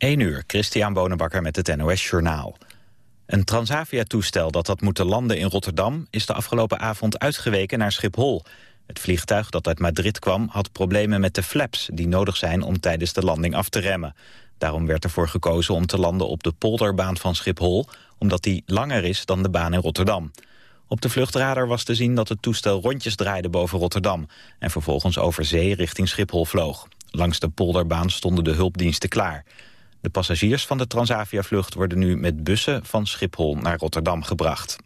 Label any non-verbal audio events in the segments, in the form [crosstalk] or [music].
1 uur, Christian Bonenbakker met het NOS Journaal. Een Transavia-toestel dat had moeten landen in Rotterdam... is de afgelopen avond uitgeweken naar Schiphol. Het vliegtuig dat uit Madrid kwam had problemen met de flaps... die nodig zijn om tijdens de landing af te remmen. Daarom werd ervoor gekozen om te landen op de polderbaan van Schiphol... omdat die langer is dan de baan in Rotterdam. Op de vluchtradar was te zien dat het toestel rondjes draaide boven Rotterdam... en vervolgens over zee richting Schiphol vloog. Langs de polderbaan stonden de hulpdiensten klaar. De passagiers van de Transavia-vlucht worden nu met bussen van Schiphol naar Rotterdam gebracht.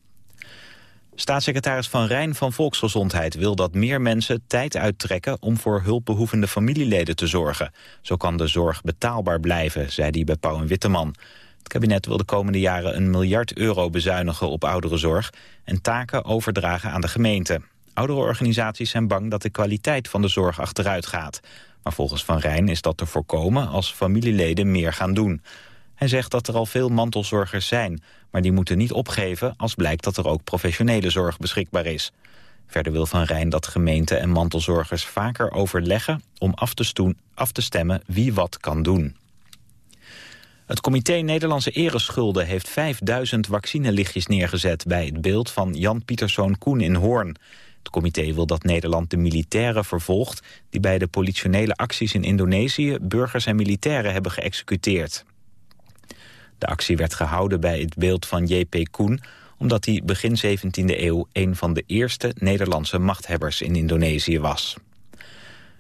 Staatssecretaris Van Rijn van Volksgezondheid wil dat meer mensen tijd uittrekken om voor hulpbehoevende familieleden te zorgen. Zo kan de zorg betaalbaar blijven, zei hij bij Pauw en Witteman. Het kabinet wil de komende jaren een miljard euro bezuinigen op ouderenzorg en taken overdragen aan de gemeente. Ouderenorganisaties zijn bang dat de kwaliteit van de zorg achteruit gaat. Maar volgens Van Rijn is dat te voorkomen als familieleden meer gaan doen. Hij zegt dat er al veel mantelzorgers zijn, maar die moeten niet opgeven als blijkt dat er ook professionele zorg beschikbaar is. Verder wil Van Rijn dat gemeenten en mantelzorgers vaker overleggen om af te, af te stemmen wie wat kan doen. Het comité Nederlandse Ereschulden heeft 5000 vaccinelichtjes neergezet... bij het beeld van Jan Pieterszoon Koen in Hoorn. Het comité wil dat Nederland de militairen vervolgt... die bij de politionele acties in Indonesië... burgers en militairen hebben geëxecuteerd. De actie werd gehouden bij het beeld van J.P. Koen... omdat hij begin 17e eeuw een van de eerste Nederlandse machthebbers in Indonesië was.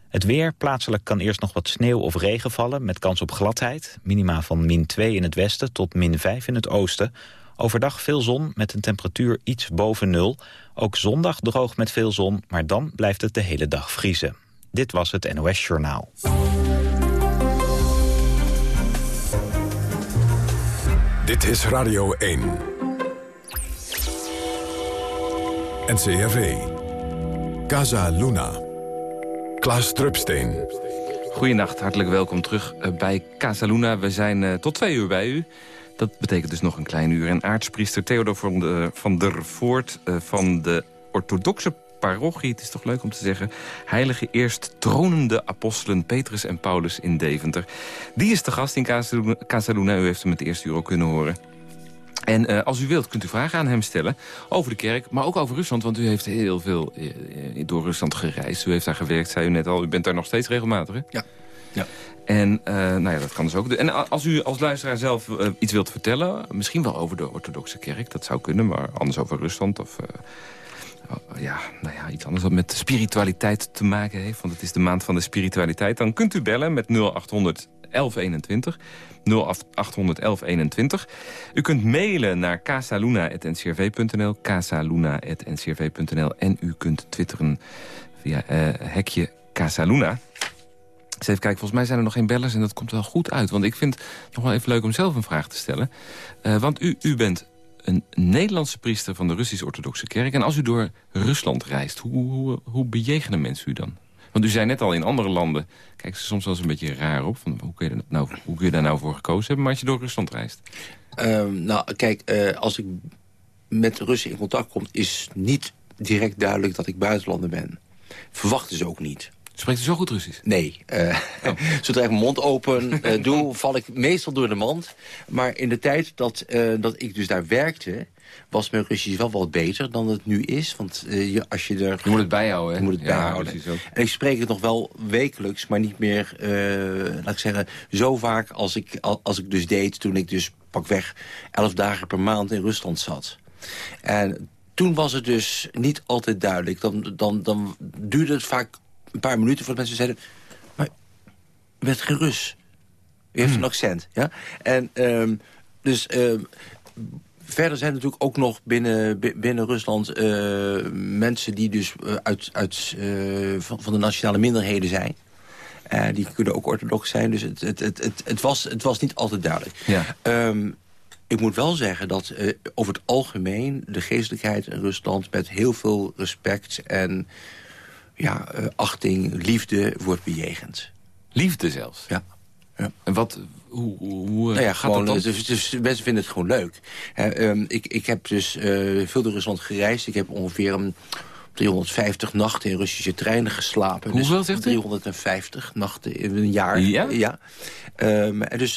Het weer, plaatselijk kan eerst nog wat sneeuw of regen vallen... met kans op gladheid, minima van min 2 in het westen tot min 5 in het oosten. Overdag veel zon met een temperatuur iets boven nul. Ook zondag droog met veel zon, maar dan blijft het de hele dag vriezen. Dit was het NOS Journaal. Dit is Radio 1. NCRV. Casa Luna. Klaas Drupsteen. Goedenacht, hartelijk welkom terug eh, bij Casaluna. We zijn uh, tot twee uur bij u. Dat betekent dus nog een klein uur. En aartspriester Theodor van, de, van der Voort uh, van de orthodoxe parochie... het is toch leuk om te zeggen... heilige eerst tronende apostelen Petrus en Paulus in Deventer. Die is de gast in Casaluna. U heeft hem het eerste uur ook kunnen horen. En uh, als u wilt, kunt u vragen aan hem stellen over de kerk, maar ook over Rusland. Want u heeft heel veel uh, door Rusland gereisd. U heeft daar gewerkt, zei u net al. U bent daar nog steeds regelmatig, hè? Ja. Ja. En uh, nou ja, dat kan dus ook. En als u als luisteraar zelf iets wilt vertellen... misschien wel over de orthodoxe kerk, dat zou kunnen... maar anders over Rusland of... Oh, ja, nou ja, iets anders wat met spiritualiteit te maken heeft. Want het is de maand van de spiritualiteit. Dan kunt u bellen met 0800 1121. 0800 U kunt mailen naar casaluna.ncrv.nl, casaluna.ncrv.nl en u kunt twitteren via hekje Casaluna. Eens even volgens mij zijn er nog geen bellers en dat komt wel goed uit. Want ik vind het nog wel even leuk om zelf een vraag te stellen. Uh, want u, u bent een Nederlandse priester van de Russisch-Orthodoxe Kerk. En als u door Rusland reist, hoe, hoe, bejegenen mensen u dan? Want u zei net al, in andere landen kijken ze soms wel eens een beetje raar op. Van, hoe, kun je nou, hoe kun je daar nou voor gekozen hebben, maar als je door Rusland reist? Um, nou, kijk, uh, als ik met Russen in contact kom... is niet direct duidelijk dat ik buitenlander ben. Verwachten ze ook niet. Spreekt u zo goed Russisch? Nee. Uh, oh. [laughs] Zodra ik mijn mond open uh, [laughs] doe, val ik meestal door de mand. Maar in de tijd dat, uh, dat ik dus daar werkte was mijn Russisch wel wat beter dan het nu is. Want uh, je, als je er... Je moet het bijhouden, hè? Je moet het ja, bijhouden. En ik spreek het nog wel wekelijks, maar niet meer, uh, laat ik zeggen, zo vaak als ik, als ik dus deed toen ik dus pakweg elf dagen per maand in Rusland zat. En toen was het dus niet altijd duidelijk. Dan, dan, dan duurde het vaak een paar minuten voordat mensen zeiden... maar geen Rus. U heeft hmm. een accent, ja? En um, dus... Um, verder zijn natuurlijk ook nog binnen, binnen Rusland uh, mensen die dus uh, uit, uit, uh, van, van, de nationale minderheden zijn. die kunnen ook orthodox zijn, dus het, het, het, het, het, was, het was niet altijd duidelijk. Ja. Um, ik moet wel zeggen dat over het algemeen de geestelijkheid in Rusland... met heel veel respect en ja, achting, liefde wordt bejegend. Liefde zelfs? Ja. ja. En wat, hoe, hoe nou ja, gewoon, dus, dus, mensen vinden het gewoon leuk. um, ik, ik heb dus uh, veel door Rusland gereisd. Ik heb ongeveer een 350 nachten in Russische treinen geslapen. Hoeveel dus zegt u? 350 nachten in een jaar. Ja? ja. Um, en dus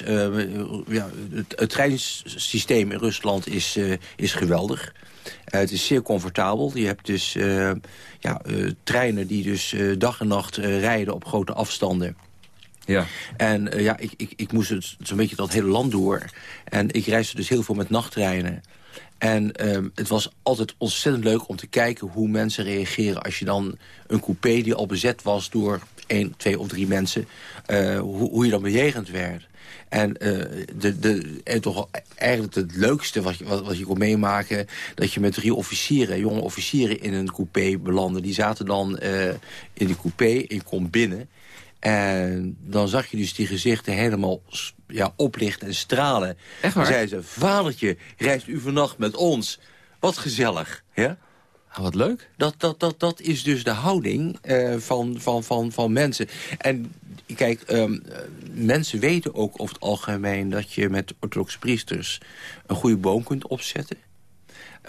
ja, het, het treinsysteem in Rusland is, is geweldig. Het is zeer comfortabel. Je hebt dus ja, treinen die dus dag en nacht rijden op grote afstanden. Ja. En ja, ik, ik, ik moest het zo'n beetje dat hele land door. En ik reisde dus heel veel met nachttreinen. En um, het was altijd ontzettend leuk om te kijken hoe mensen reageren... als je dan een coupé die al bezet was door één, twee of drie mensen... Uh, hoe, hoe je dan bejegend werd. En, uh, de, de, en toch eigenlijk het leukste wat je, wat, wat je kon meemaken... dat je met drie officieren, jonge officieren in een coupé belandde. Die zaten dan uh, in die coupé, ik kom binnen... En dan zag je dus die gezichten helemaal ja, oplichten en stralen. Echt waar? Dan zei ze, vadertje, reist u vannacht met ons. Wat gezellig. Ja? Ah, wat leuk. Dat, dat, dat, dat is dus de houding uh, van, van, van, van mensen. En kijk, um, mensen weten ook over het algemeen... dat je met orthodoxe priesters een goede boom kunt opzetten.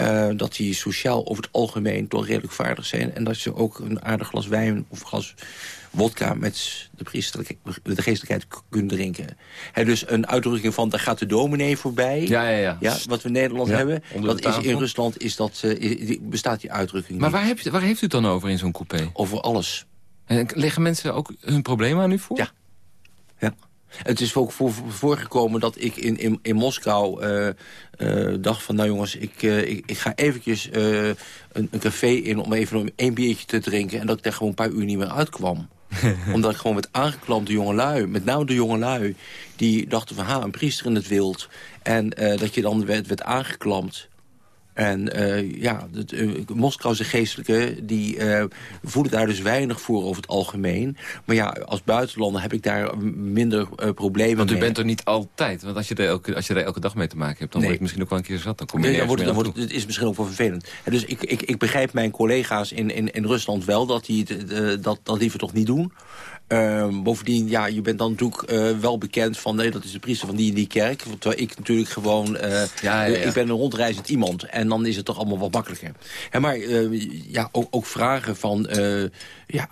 Uh, dat die sociaal over het algemeen toch redelijk vaardig zijn. En dat ze ook een aardig glas wijn of glas wodka met de, de geestelijkheid kunnen drinken. He, dus een uitdrukking van, daar gaat de dominee voorbij. Ja, ja, ja. ja wat we in Nederland hebben. Dat is, in Rusland is dat, uh, bestaat die uitdrukking Maar waar, heb je, waar heeft u het dan over in zo'n coupé? Over alles. En leggen mensen ook hun problemen aan u voor? Ja. ja. Het is ook voor, voorgekomen dat ik in, in, in Moskou uh, uh, dacht van... nou jongens, ik, uh, ik, ik, ga eventjes een, een, café in om even een biertje te drinken... en dat ik daar gewoon een paar uur niet meer uitkwam. [laughs] Omdat ik gewoon met aangeklamde jongelui, met name de jongelui... die dachten van, ha, een priester in het wild. En dat je dan werd, werd aangeklampt. En uh, ja, de, uh, Moskouse geestelijke die uh, voelen daar dus weinig voor over het algemeen. Maar ja, als buitenlander heb ik daar minder problemen Want u bent er niet altijd. Want als je, er elke, als je er elke dag mee te maken hebt, dan nee. word je misschien ook wel een keer zat. Dan kom je nee, dan wordt, dan wordt, Het is misschien ook wel vervelend. En dus ik, ik, ik begrijp mijn collega's in, in, in Rusland wel dat die het, dat, dat liever toch niet doen. Uh, bovendien, ja, je bent dan natuurlijk uh, wel bekend van... nee, dat is de priester van die en die kerk. Terwijl ik natuurlijk gewoon... Uh, ja, ja, ja. Ik ben een rondreizend iemand. En dan is het toch allemaal wat makkelijker. En maar ja, ook, ook, vragen van... ja,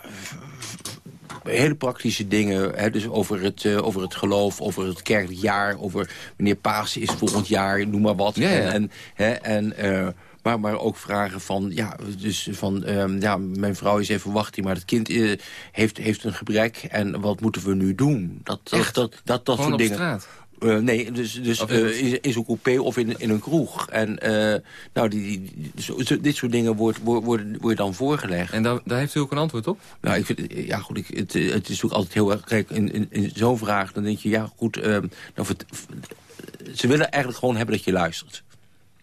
hele praktische dingen. Hè, dus over het, uh, over het geloof, over het kerkelijk jaar... over wanneer Pasen is volgend jaar, noem maar wat. Ja, ja. En, hè, en uh, maar, maar ook vragen van, ja, dus van, um, ja, mijn vrouw is even wachting, maar het kind uh, heeft, heeft een gebrek en wat moeten we nu doen? Dat, dat, dat, dat, dat soort dingen. Straat. Uh, nee, dus, dus uh, in, in zo'n coupé of in, in een kroeg. En uh, nou, die, die, zo, dit soort dingen wordt, worden wordt dan voorgelegd. En daar, daar heeft u ook een antwoord op? Nou, ik vind, ja goed, ik, het, het is ook altijd heel erg... Kijk, in, in, in zo'n vraag, dan denk je, ja goed... nou, ze willen eigenlijk gewoon hebben dat je luistert.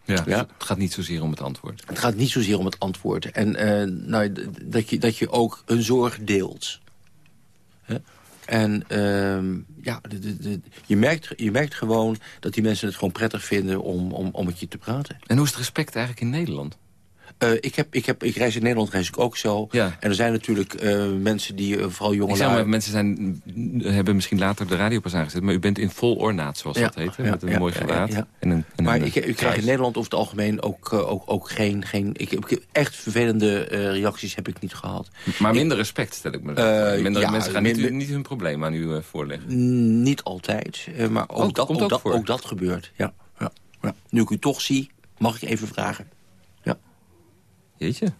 Ja, ja, Het gaat niet zozeer om het antwoord. Het gaat niet zozeer om het antwoord. En uh, nou, dat, je, dat je ook een zorg deelt. En uh, ja, de, de, de, je, merkt, je merkt gewoon dat die mensen het gewoon prettig vinden om, om, om met je te praten. En hoe is het respect eigenlijk in Nederland? Uh, ik, heb, ik, heb, ik reis in Nederland reis ik ook zo. Ja. En er zijn natuurlijk uh, mensen die, uh, vooral jonge maar, mensen zijn, hebben misschien later de radio pas aangezet... maar u bent in vol ornaat, zoals ja, dat heet. Ja, met een mooi gewaad. En een, en maar een, ik, ik krijg in Nederland over het algemeen ook, ook, ook geen... geen ik, echt vervelende reacties heb ik niet gehad. Maar minder ik, respect, stel ik me. minder, mensen gaan niet, niet, hun probleem aan u voorleggen. Niet altijd, maar ook, oh, dat, ook, ook, dat, ook dat gebeurt. Ja, ja, ja. Nu ik u toch zie, mag ik even vragen. Jeetje.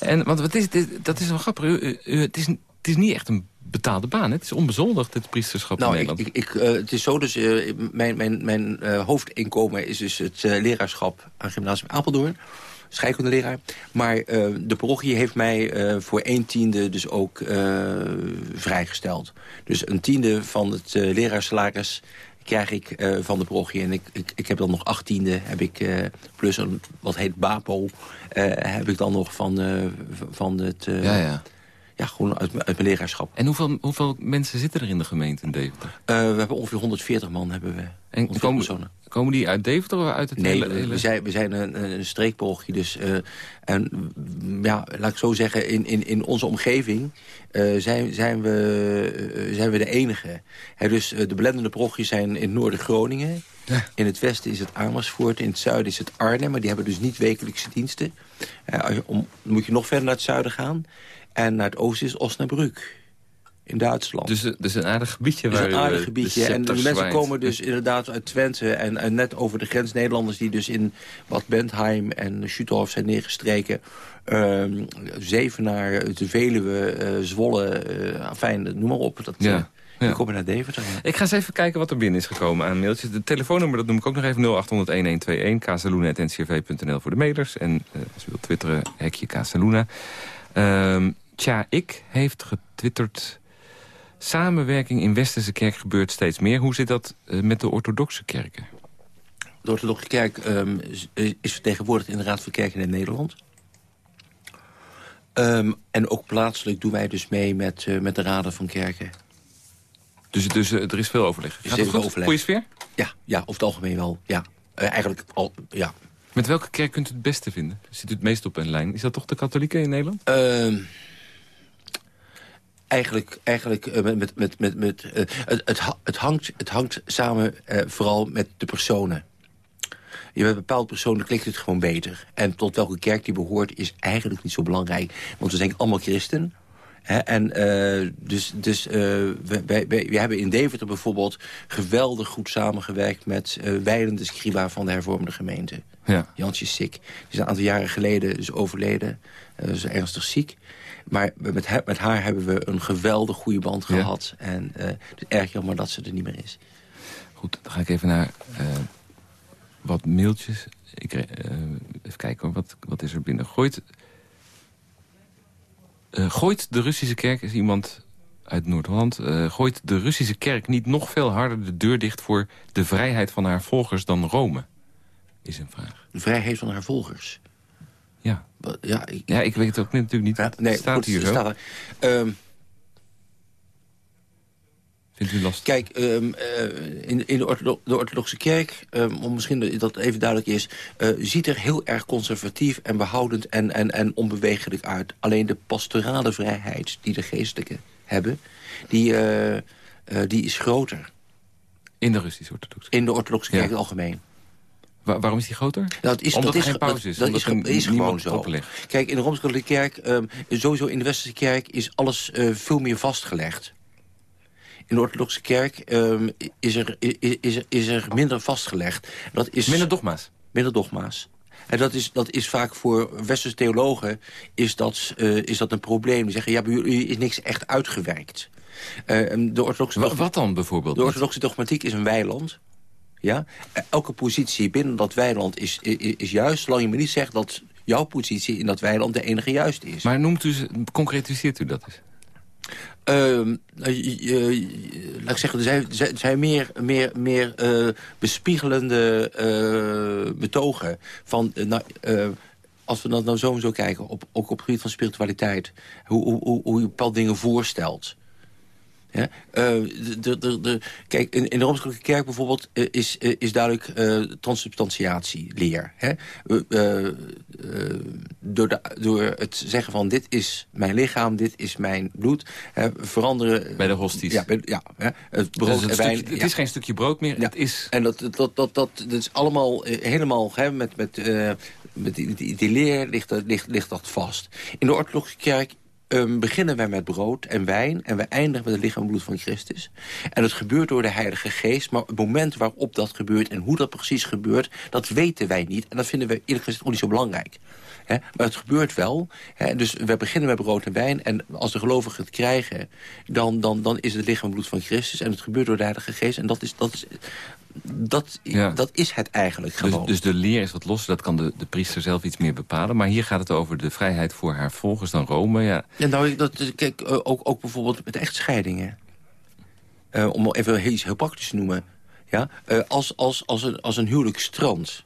En, want wat is, dit, dat is wel grappig. U, u, het, is, het is niet echt een betaalde baan. Het is onbezoldigd, het priesterschap nou, in Nederland. Ik, ik, uh, het is zo, dus uh, mijn, mijn, mijn uh, hoofdinkomen is dus het leraarschap aan Gymnasium Apeldoorn. Scheikundeleraar. Maar de parochie heeft mij voor een tiende dus ook vrijgesteld. Dus een tiende van het leraarsalaris krijg ik uh, van de parochie. En ik, ik, ik, heb dan nog achttiende, heb ik, uh, plus een, wat heet BAPO, uh, heb ik dan nog van, van het... ja, ja. Ja, gewoon uit, uit mijn leraarschap. En hoeveel, hoeveel mensen zitten er in de gemeente in Deventer? we hebben ongeveer 140 man. Hebben we, en komen, personen. komen die uit Deventer of uit het nee, hele... Nee, we zijn, we zijn een, een. Dus, en ja, laat ik zo zeggen, in, in, in onze omgeving uh, zijn, zijn, we, uh, zijn we de enige. He, dus uh, de belendende parochies zijn in Noorden-Groningen. Ja. In het westen is het Amersfoort, in het zuiden is het Arnhem. Maar die hebben dus niet wekelijkse diensten. Je, om, dan moet je nog verder naar het zuiden gaan. En naar het oosten is Osnabrück. in Duitsland. Dus, dus een aardig gebiedje waar een aardig de gebiedje. En de mensen komen dus inderdaad uit Twente en, en net over de grens Nederlanders... die dus in Bad Bentheim en Schuthof zijn neergestreken. Ehm Zevenaar, de Veluwe, eh, Zwolle, eh afijn, noem maar op. Dat, Ja, eh, ja. Die komen naar Deventer. ja. Ik ga eens even kijken wat er binnen is gekomen aan mailtjes. De telefoonnummer, dat noem ik ook nog even 0800-1121. kazeluna.ncrv.nl voor de mailers. En eh, als u wilt twitteren, hekje Casaluna. Tja, ik heeft getwitterd... Samenwerking in Westerse kerk gebeurt steeds meer. Hoe zit dat eh, met de orthodoxe kerken? De orthodoxe kerk ehm, is, is vertegenwoordigd in de Raad van Kerken in Nederland. Ehm, en ook plaatselijk doen wij dus mee met, eh, met de raden van kerken. Dus, dus eh, er is veel overleg. is Gaat het goed? overleg. Goeie sfeer? Ja, ja, over het algemeen wel. Ja. Eh, eigenlijk al, ja. Met welke kerk kunt u het beste vinden? Zit u het meest op een lijn? Is dat toch de katholieken in Nederland? Eigenlijk eigenlijk eh, met, met, met, met, eh, het, het, het, hangt, het hangt samen eh, vooral met de personen. Je met bepaalde personen klikt het gewoon beter. En tot welke kerk die behoort is eigenlijk niet zo belangrijk. Want we zijn allemaal christen. En eh, dus, dus eh, we, wij, wij, we hebben in Deventer bijvoorbeeld geweldig goed samengewerkt met uh, Weilen de Scriba van de hervormde gemeente. Ja. Jantje Sik. Die is een aantal jaren geleden dus overleden. Uh, is ernstig ziek. Maar met, he- met haar hebben we een geweldig goede band Ja. gehad. En het is erg jammer dat ze er niet meer is. Goed, dan ga ik even naar wat mailtjes. Ik, even kijken hoor, wat, wat is er binnen? Gooit, eh, gooit de Russische kerk, is iemand uit Noord-Holland... eh, gooit de Russische kerk niet nog veel harder de deur dicht... voor de vrijheid van haar volgers dan Rome? Is een vraag. De vrijheid van haar volgers. Ja, Ja, ik, ja ik weet het ook natuurlijk niet. ja, nee, staat goed, hier zo. staat er. Ehm, Vindt u lastig? Kijk, ehm, eh, in, in de, orthodo- de orthodoxe kerk, ehm, om misschien dat dat even duidelijk is... eh, ziet er heel erg conservatief en behoudend en, en, en onbewegelijk uit. Alleen de pastorale vrijheid die de geestelijken hebben, die, eh, die is groter. In de Russische orthodoxe. In de orthodoxe kerk Ja. in het algemeen. Wa- waarom is die groter? Dat is, Omdat dat er is, geen pauze is, Dat, is, is gewoon zo. Kijk, in de Rooms-Katholieke Kerk, ehm, sowieso in de Westerse Kerk... is alles veel meer vastgelegd. In de Orthodoxe Kerk ehm, is, er, is, is, er, is er minder vastgelegd. Dat is Minder dogma's. minder dogma's. En dat is, dat is vaak voor westerse theologen is dat, eh, is dat een probleem. Die zeggen, ja, bij jullie is niks echt uitgewerkt. Eh, en de orthodoxe Wa- wat dan bijvoorbeeld? de orthodoxe dogmatiek is een weiland. Ja? Elke positie binnen dat weiland is, is, is juist... zolang je me niet zegt dat jouw positie in dat weiland de enige juiste is. Maar noemt u ze, concretiseert u dat eens? Ehm, je- laat ik zeggen, er zijn, er meer, meer, meer eh, bespiegelende eh, betogen. Van, eh, nou, eh, als we dat nou zo en zo kijken, op, ook op het gebied van spiritualiteit. Hoe, hoe, hoe, hoe je bepaalde dingen voorstelt. Ja? Eh, de, de, de, de- kijk, in, in de Rooms-Katholieke Kerk bijvoorbeeld eh, is, eh, is duidelijk transsubstantiatieleer. Hè? Door, de, door het zeggen van dit is mijn lichaam, dit is mijn bloed, hè, veranderen... Bij de hosties. Ja, bij- ja hè, het brood Dus het, en wijn. stukje- het ja. is geen stukje brood meer, Ja. het is... En dat, dat, dat, dat, dat is allemaal helemaal hè, met, met, met die, die, die leer ligt, dat- ligt, ligt dat vast. In de orthodoxe kerk ehm, beginnen wij met brood en wijn... en we eindigen met het lichaam en bloed van Christus. En het gebeurt door de Heilige Geest... maar het moment waarop dat gebeurt en hoe dat precies gebeurt... dat weten wij niet en dat vinden we eerlijk gezegd ook niet zo belangrijk. Maar het gebeurt wel. Dus we beginnen met brood en wijn. En als de gelovigen het krijgen, dan, dan, dan is het lichaam en bloed van Christus. En het gebeurt door de Heilige Geest. En dat is, dat is, dat, Ja. dat is het eigenlijk Dus, gewoon. dus de leer is wat los, dat kan de, de priester zelf iets meer bepalen. Maar hier gaat het over de vrijheid voor haar volgers dan Rome. Ja, Ja, nou, dat, kijk, ook, ook bijvoorbeeld met echtscheidingen. Eh, om even heel, iets heel praktisch te noemen. Ja? Eh, als, als, als, een, als een huwelijk strandt...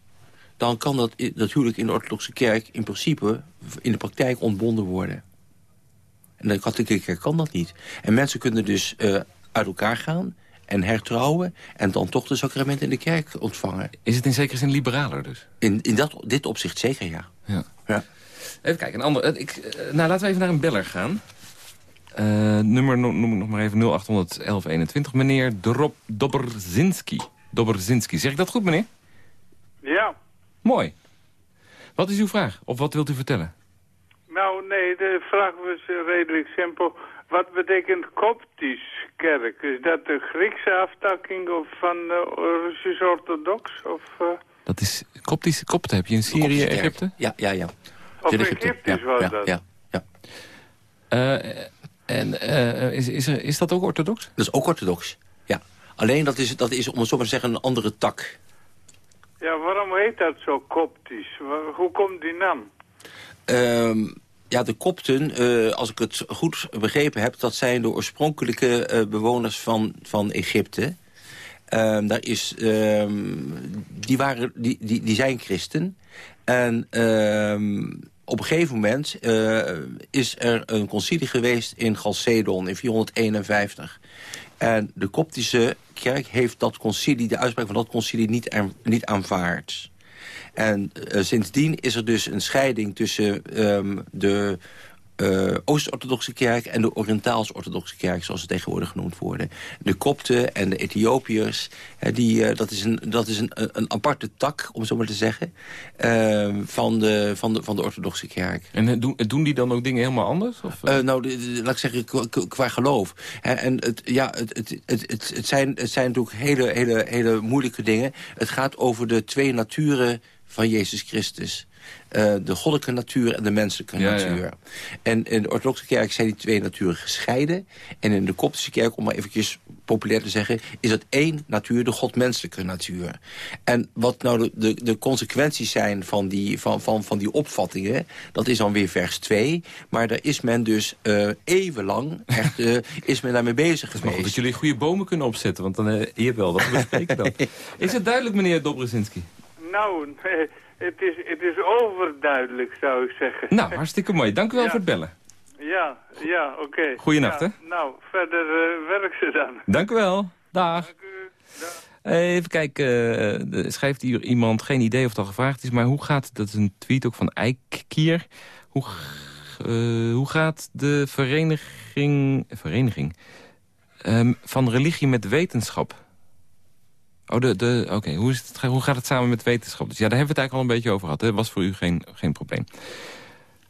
dan kan dat, dat huwelijk in de orthodoxe kerk... in principe in de praktijk ontbonden worden. En de katholieke kerk kan dat niet. En mensen kunnen dus eh, uit elkaar gaan en hertrouwen... en dan toch de sacramenten in de kerk ontvangen. is het in zekere zin liberaler dus? In, in dat, dit opzicht zeker, ja. Ja. ja. Even kijken, een ander. eh, Ik, eh, nou, laten we even naar een beller gaan. Eh, nummer no- noem ik nog maar even 0800 1121. Meneer Drop, Dobrzinski. Dobrzinski. Zeg ik dat goed, meneer? Ja, Mooi. Wat is uw vraag? Of wat wilt u vertellen? nou nee, de vraag was redelijk simpel. Wat betekent koptisch kerk? Is dat de Griekse aftakking of van de Russisch orthodox? Of, uh... Dat is koptisch, kopten heb je in Syrië, Egypte? Ja, ja, ja. Of Egyptisch ja, was ja, dat? Ja, ja. Uh, en uh, is, is, is dat ook orthodox? Dat is ook orthodox, ja. Alleen dat is, dat is om het zo maar te zeggen, een andere tak. Ja, waarom heet dat zo koptisch? Hoe komt die naam? Um, ja, de kopten, uh, als ik het goed begrepen heb... dat zijn de oorspronkelijke uh, bewoners van, van Egypte. Um, daar is, um, die, waren, die, die, die zijn christen. En op een gegeven moment uh, is er een concilie geweest in Chalcedon in 451. En de koptische kerk heeft dat concilie, de uitspraak van dat concilie niet, niet aanvaard. En uh, sindsdien is er dus een scheiding tussen um, de uh, Oost-Orthodoxe kerk en de Oriëntaals-Orthodoxe kerk, zoals ze tegenwoordig genoemd worden. De Kopten en de Ethiopiërs, die, uh, dat is, een, dat is een, een aparte tak, om zo maar te zeggen, uh, van, de, van, de, van de Orthodoxe kerk. En doen, doen die dan ook dingen helemaal anders? Of? nou, de, de, laat ik zeggen, qua, qua geloof. en het, ja, het, het, het, het, zijn, het zijn natuurlijk hele, hele, hele moeilijke dingen. Het gaat over de twee naturen van Jezus Christus. Uh, de goddelijke natuur en de menselijke Ja, natuur. ja. En in de orthodoxe kerk zijn die twee naturen gescheiden. En in de koptische kerk, om maar eventjes populair te zeggen... is het één natuur, de godmenselijke natuur. En wat nou de, de, de consequenties zijn van die, van, van, van die opvattingen... dat is dan weer vers 2. Maar daar is men dus uh, eeuwenlang echt, uh, [laughs] is men daarmee bezig Maar geweest. goed dat jullie goede bomen kunnen opzetten, want dan je wel wat we bespreken dan. [laughs] Is het duidelijk, meneer Dobrezinski? Nou, [laughs] het is, het is overduidelijk, zou ik zeggen. Nou, hartstikke mooi. Dank u wel Ja. voor het bellen. Ja, ja, oké. Goeienacht, Ja, hè? Nou, verder uh, werk ze dan. Dank u wel. Dag. Dank u. Dag. Even kijken, uh, er schrijft hier iemand, geen idee of het al gevraagd is... maar hoe gaat, dat is een tweet ook van Eikkier... hoe, uh, hoe gaat de vereniging, vereniging um, van religie met wetenschap... Oh, de, de, oké. Hoe, is het, hoe gaat het samen met wetenschap? Dus ja, daar hebben we het eigenlijk al een beetje over gehad. Dat was voor u geen, geen probleem.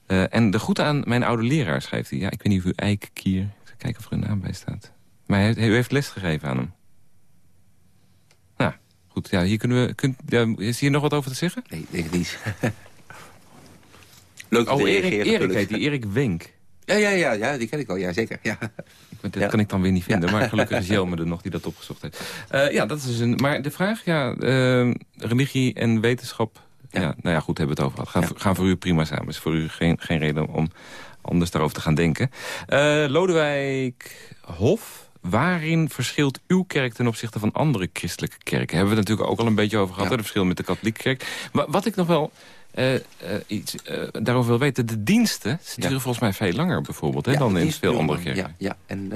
Uh, en de groeten aan mijn oude leraar, schrijft hij. Ja, ik weet niet of u Eikkier... Ik zal kijken of er een naam bij staat. Maar hij, u heeft les gegeven aan hem. Nou, goed. Ja, hier kunnen we... Kunt, ja, is hier nog wat over te zeggen? Nee, denk ik niet. [laughs] Leuk Oh, Erik, Erik heet die. Erik Wenk. Ja, ja, ja, ja, die ken ik wel. Ja, zeker. Ja. Dat Ja. kan ik dan weer niet vinden, maar gelukkig is Jelme er nog die dat opgezocht heeft. Uh, ja, dat is een... Maar de vraag, ja, uh, religie en wetenschap... Ja. Ja. nou ja, goed, hebben we het over gehad. Gaan, gaan voor u prima samen. Is voor u geen, geen reden om anders daarover te gaan denken. Uh, Lodewijk Hof, waarin verschilt uw kerk ten opzichte van andere christelijke kerken? Hebben we het natuurlijk ook al een beetje over gehad, het verschil met de katholieke kerk. Maar wat ik nog wel... Uh, uh, iets uh, daarover wil weten. De diensten duren volgens mij veel langer bijvoorbeeld hè, Ja, dan in veel andere kerken. Ja, ja. En,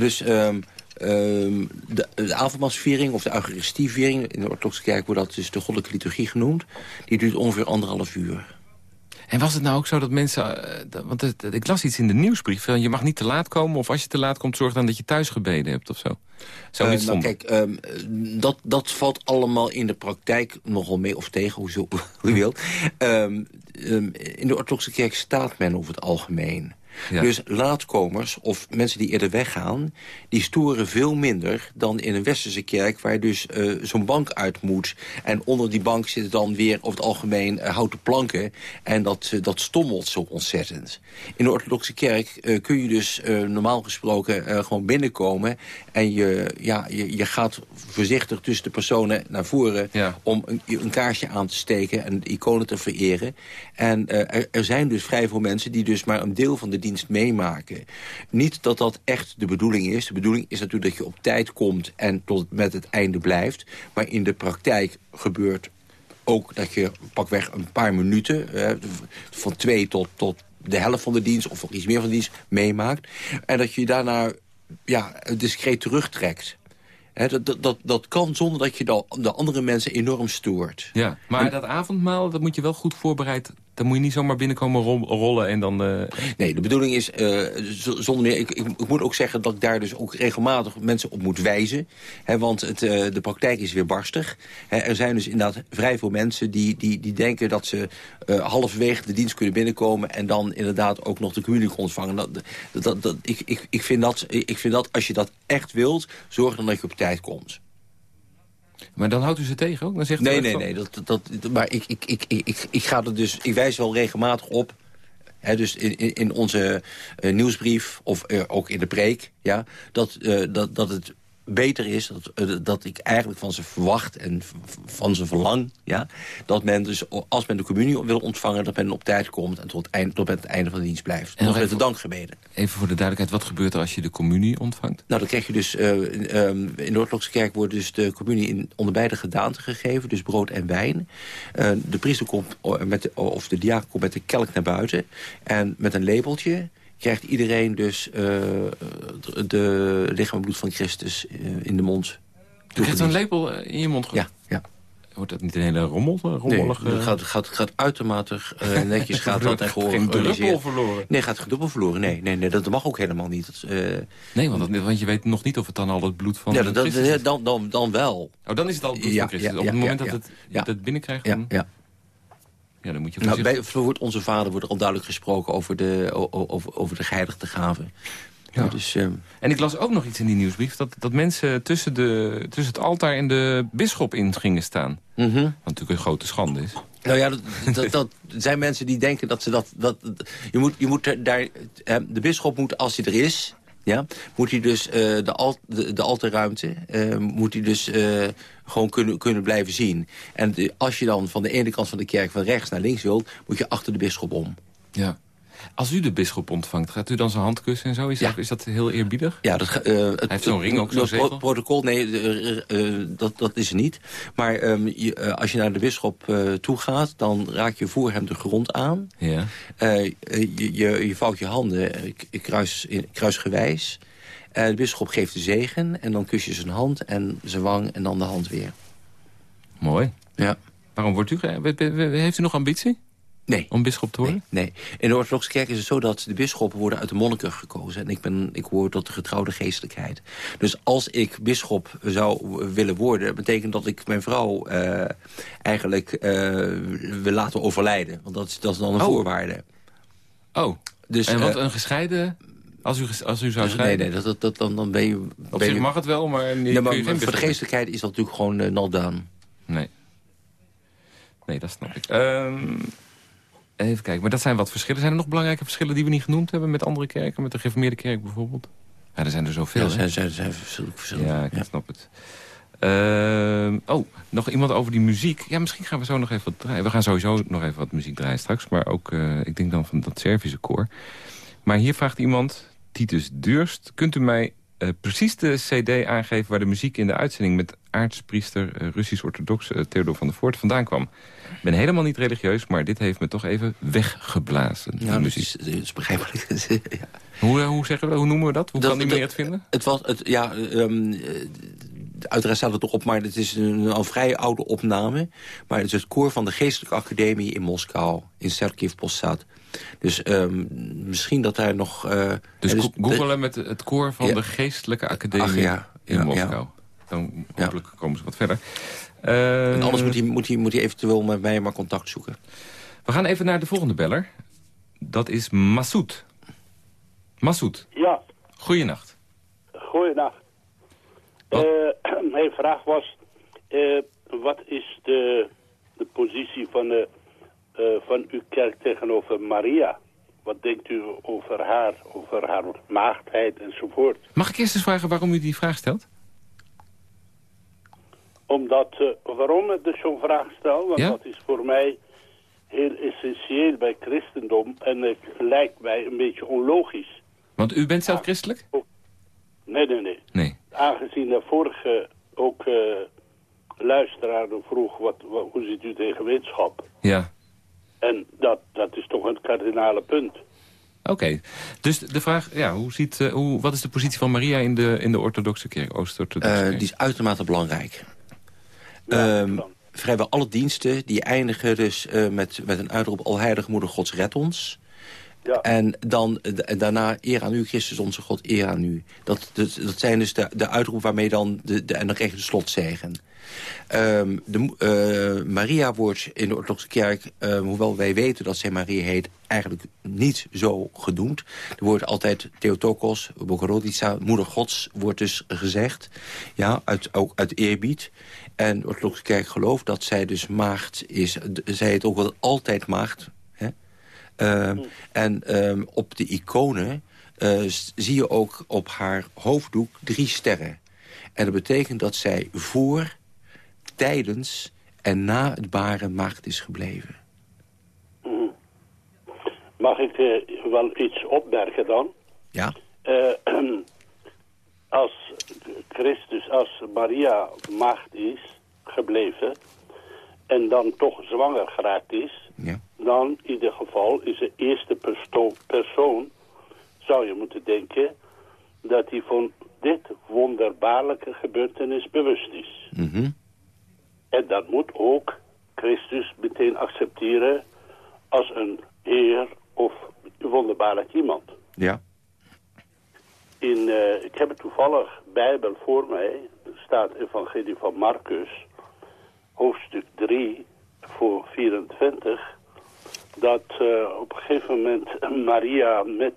dus um, um, de, de of de eucharistieviering... in de orthodoxe kerk wordt dat dus de goddelijke liturgie genoemd. Die duurt ongeveer anderhalf uur. En was het nou ook zo dat mensen... Dat, want ik las iets in de nieuwsbrief. Van, je mag niet te laat komen. Of als je te laat komt, zorg dan dat je thuis gebeden hebt of zo. Zoiets uh, nou, stond. kijk, um, dat, dat valt allemaal in de praktijk nogal mee of tegen, hoe, zo, [laughs] hoe je wilt. Um, um, in de orthodoxe kerk staat men over het algemeen. Ja. Dus laatkomers of mensen die eerder weggaan... die storen veel minder dan in een westerse kerk... waar dus uh, zo'n bank uit moet. En onder die bank zitten dan weer over het algemeen uh, houten planken. En dat, uh, dat stommelt zo ontzettend. In de orthodoxe kerk kun je dus normaal gesproken gewoon binnenkomen... en je, ja, je, je gaat voorzichtig tussen de personen naar voren... Ja. om een, een kaarsje aan te steken en de iconen te vereren. En er, er zijn dus vrij veel mensen die dus maar een deel van de dienst meemaken. Niet dat dat echt de bedoeling is. De bedoeling is natuurlijk dat je op tijd komt en tot met het einde blijft. Maar in de praktijk gebeurt ook dat je pakweg een paar minuten... Van twee tot, tot de helft van de dienst of nog iets meer van de dienst meemaakt. En dat je daarna ja, discreet terugtrekt. He, dat, dat, dat, kan zonder dat je de, de andere mensen enorm stoort. Ja, maar dat avondmaal, dat moet je wel goed voorbereid Dan moet je niet zomaar binnenkomen rollen en dan... Uh... Nee, de bedoeling is, uh, zonder meer... Ik, ik, moet ook zeggen dat ik daar dus ook regelmatig mensen op moet wijzen. Hè, want het, uh, de praktijk is weer barstig. Hè, er zijn dus inderdaad vrij veel mensen die, die, die denken dat ze halverwege de dienst kunnen binnenkomen... en dan inderdaad ook nog de communie ontvangen. Dat, dat, dat, ik, ik, ik, vind dat, ik vind dat, als je dat echt wilt, zorg dan dat je op tijd komt. Maar dan houdt u ze tegen ook? Dan zegt nee, nee, nee. Dat, dat, maar ik, ik, ik, ik, ik ga er dus, ik wijs wel regelmatig op. Hè, dus in, in onze uh, nieuwsbrief of uh, ook in de preek. Ja, dat, uh, dat, dat het beter is, dat, eh, dat ik eigenlijk van ze verwacht en van ze verlang... Ja, dat men dus, als men de communie wil ontvangen... dat men op tijd komt en tot, eind, tot het einde van de dienst blijft. En nog met de dankgebeden. Even voor de duidelijkheid, wat gebeurt er als je de communie ontvangt? Nou, dan krijg je dus... Uh, in de Orthodoxe Kerk wordt dus de communie in, onder beide gedaanten gegeven. Dus brood en wijn. Uh, de priester komt, met de, of de diaken komt met de kelk naar buiten. En met een labeltje krijgt iedereen dus uh, de lichaam en bloed van Christus uh, in de mond. Je krijgt zo'n lepel in je mond? Ja, ja. Wordt dat niet een hele rommel, rommelige... Nee, het gaat, gaat, gaat uitermate uh, netjes gaat dat en Geen druppel verloren? Nee, gaat geen dubbel verloren. Nee, nee, nee, dat mag ook helemaal niet. Dat, nee, want, dat, want je weet nog niet of het dan al het bloed van ja, dat, dat, dan, dan, dan wel. Oh, dan is het al het bloed ja, van Christus. Ja, Op het moment dat het, het binnenkrijgt... Dan... Ja, ja. Dan moet je nou, bij wordt onze vader wordt er al duidelijk gesproken over de, over, over de geheiligde gaven. Ja. Dus, uh... En ik las ook nog iets in die nieuwsbrief... dat, dat mensen tussen, de, tussen het altaar en de bisschop in gingen staan. Mm -hmm. Wat natuurlijk een grote schande is. Nou ja, dat, dat, dat, zijn mensen die denken dat ze dat... dat je moet, je moet daar, de bisschop moet, als hij er is... Ja, moet hij dus uh, de, al, de, de altaarruimte uh, moet hij dus uh, gewoon kunnen, kunnen blijven zien. En als je dan van de ene kant van de kerk van rechts naar links wilt... moet je achter de bisschop om. Ja. Als u de bisschop ontvangt, gaat u dan zijn hand kussen en zo? Is, ja. dat, is dat heel eerbiedig? Ja, dat, uh, Hij heeft zo'n ring ook, zo'n pro protocol, nee, uh, uh, dat, dat is er niet. Maar um, je, als je naar de bisschop toe gaat, dan raak je voor hem de grond aan. Ja. je, je, je vouwt je handen kruis, kruisgewijs. de bisschop geeft de zegen en dan kus je zijn hand en zijn wang en dan de hand weer. Mooi. Ja. Waarom wordt u... Heeft u nog ambitie? Nee. Om bisschop te worden? Nee, nee. In de orthodoxe kerk is het zo dat de bisschoppen worden uit de monniken gekozen. En ik, ben, ik hoor tot de getrouwde geestelijkheid. Dus als ik bisschop zou willen worden... betekent dat ik mijn vrouw uh, eigenlijk uh, wil laten overlijden. Want dat is, dat is dan een oh. voorwaarde. Oh, dus, en wat uh, een gescheiden... Als u, als u zou scheiden? Nee, nee dat, dat, dan, dan ben je... Op ben zich mag het wel, maar... Nee, maar voor de geestelijkheid is dat natuurlijk gewoon not done. Nee. Nee, dat snap ik. Um, Even kijken, maar dat zijn wat verschillen. Zijn er nog belangrijke verschillen die we niet genoemd hebben met andere kerken? Met de gereformeerde kerk bijvoorbeeld? Ja, er zijn er zoveel. Ja, er zijn, zijn, zijn verschillen. Ja, ik ja. snap het. Uh, oh, nog iemand over die muziek. Ja, misschien gaan we zo nog even wat draaien. We gaan sowieso nog even wat muziek draaien straks. Maar ook, uh, ik denk dan van dat Servische koor. Maar hier vraagt iemand, Titus Durst... kunt u mij uh, precies de cd aangeven waar de muziek in de uitzending... met aartspriester uh, Russisch-orthodox Theodor van der Voort vandaan kwam? Ik ben helemaal niet religieus, maar dit heeft me toch even weggeblazen. Ja, dat is, dat is begrijpelijk. [laughs] ja. hoe, hoe, zeggen we, hoe noemen we dat? Hoe dat, kan iedereen het vinden? Het was, het, ja, um, uiteraard staat het erop, maar het is een al vrij oude opname. Maar het is het koor van de Geestelijke Academie in Moskou, in Serkiv Posad. Dus um, misschien dat daar nog... Uh, dus, dus googelen met het koor van ja, de Geestelijke Academie ach, ja, in ja, Moskou. Dan hopelijk komen ze wat verder. Uh, en anders moet hij, moet, hij, moet hij eventueel met mij maar contact zoeken. We gaan even naar de volgende beller. Dat is Massoud. Massoud. Ja. Goeienacht. Goeienacht. Uh, [clears throat] mijn vraag was... Uh, wat is de, de positie van, de, van uw kerk tegenover Maria? Wat denkt u over haar, over haar maagdheid enzovoort? Mag ik eerst eens vragen waarom u die vraag stelt? Omdat, uh, waarom ik dus zo'n vraag stel, want ja? dat is voor mij heel essentieel bij christendom en het lijkt mij een beetje onlogisch. Want u bent zelf ah, christelijk? Nee, nee, nee. nee. Aangezien de vorige ook uh, luisteraar vroeg, wat, wat, hoe ziet u tegen wetenschap? Ja. En dat, dat is toch een kardinale punt. Oké, okay. dus de vraag, ja, hoe ziet, uh, hoe, wat is de positie van Maria in de, in de orthodoxe kerk, Oost-orthodoxe uh, Die is uitermate belangrijk. Ja, um, vrijwel alle diensten die eindigen dus eh, met, met een uitroep... Alheilige Moeder Gods, red ons. Ja. En dan eh, daarna eer aan u, Christus onze God, eer aan u. Dat, dat, zijn dus de, de uitroep waarmee dan... De, de, en dan krijg je de slotzegen. Ehm, de, eh, Maria wordt in de orthodoxe kerk, ehm, hoewel wij weten dat zij Maria heet... eigenlijk niet zo gedoemd. Er wordt altijd Theotokos, Bogorodica, moeder gods, wordt dus gezegd. Ja, uit, ook uit eerbied. En de orthodoxe kerk gelooft dat zij dus maagd is. Zij heet ook wel altijd maagd. Ehm, En ehm, op de iconen eh, zie je ook op haar hoofddoek drie sterren. En dat betekent dat zij voor, tijdens en na het baren maagd is gebleven. Mag ik eh, wel iets opmerken dan? Ja? Eh, [clears throat] als Christus, als Maria maagd is gebleven... en dan toch zwanger geraakt is... Ja. dan in ieder geval is de eerste perso- persoon... zou je moeten denken... dat hij van dit wonderbaarlijke gebeurtenis bewust is. Mhm. En dat moet ook Christus meteen accepteren... als een heer of wonderbaarlijk iemand. Ja. In, eh, ik heb het toevallig Bijbel voor mij. Er staat Evangelie van Marcus, hoofdstuk 3 voor 24. Dat eh, op een gegeven moment Maria met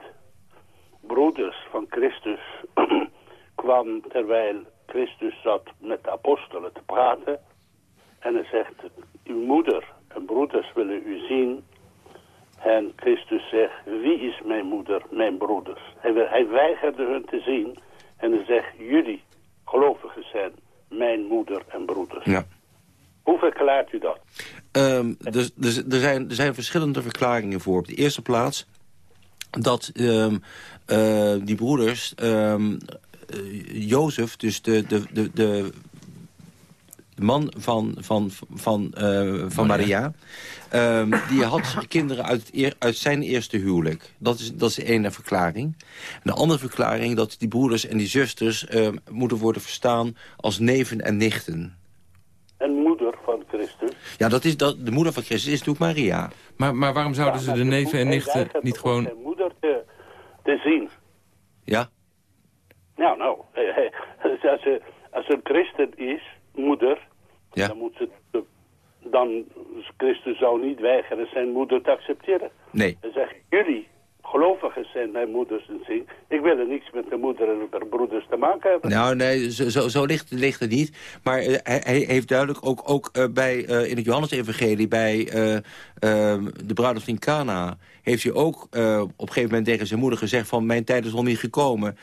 broeders van Christus [clears throat] kwam terwijl Christus zat met de apostelen te praten. En hij zegt, uw moeder en broeders willen u zien. En Christus zegt, wie is mijn moeder, mijn broeders? Hij, hij weigerde hun te zien. En hij zegt, jullie gelovigen zijn mijn moeder en broeders. ja. Hoe verklaart u dat? Ehm, dus, dus, er, zijn, er zijn verschillende verklaringen voor. Op de eerste plaats dat ehm, eh, die broeders... ehm eh, Jozef, dus de, de, de, de, de man van, van, van, eh, van Maria... ehm, die had kinderen uit, het eer- uit zijn eerste huwelijk. Dat is, dat is de ene verklaring. En de andere verklaring dat die broeders en die zusters... ehm, moeten worden verstaan als neven en nichten. En moeder van Christus. Ja, dat is, dat, de moeder van Christus is natuurlijk Maria. Maar, maar waarom zouden ze de neven en nichten niet gewoon... Zijn moeder te, te zien. Ja? Nou, nou. Als, ze, als een christen is, moeder... Ja. dan moet ze... Dan, Christus zou niet weigeren zijn moeder te accepteren. Nee. Hij zegt, jullie gelovigen zijn mijn moeders en zin. Ik wil er niks met de moeder en de broeders te maken hebben. Nou, nee, zo, zo, ligt, ligt het niet. Maar eh, hij, heeft duidelijk ook, ook eh, bij, eh, in het Johannes-evangelie... bij eh, ehm, de bruiloft in Cana... heeft hij ook op een gegeven moment tegen zijn moeder gezegd... van mijn tijd is nog niet gekomen.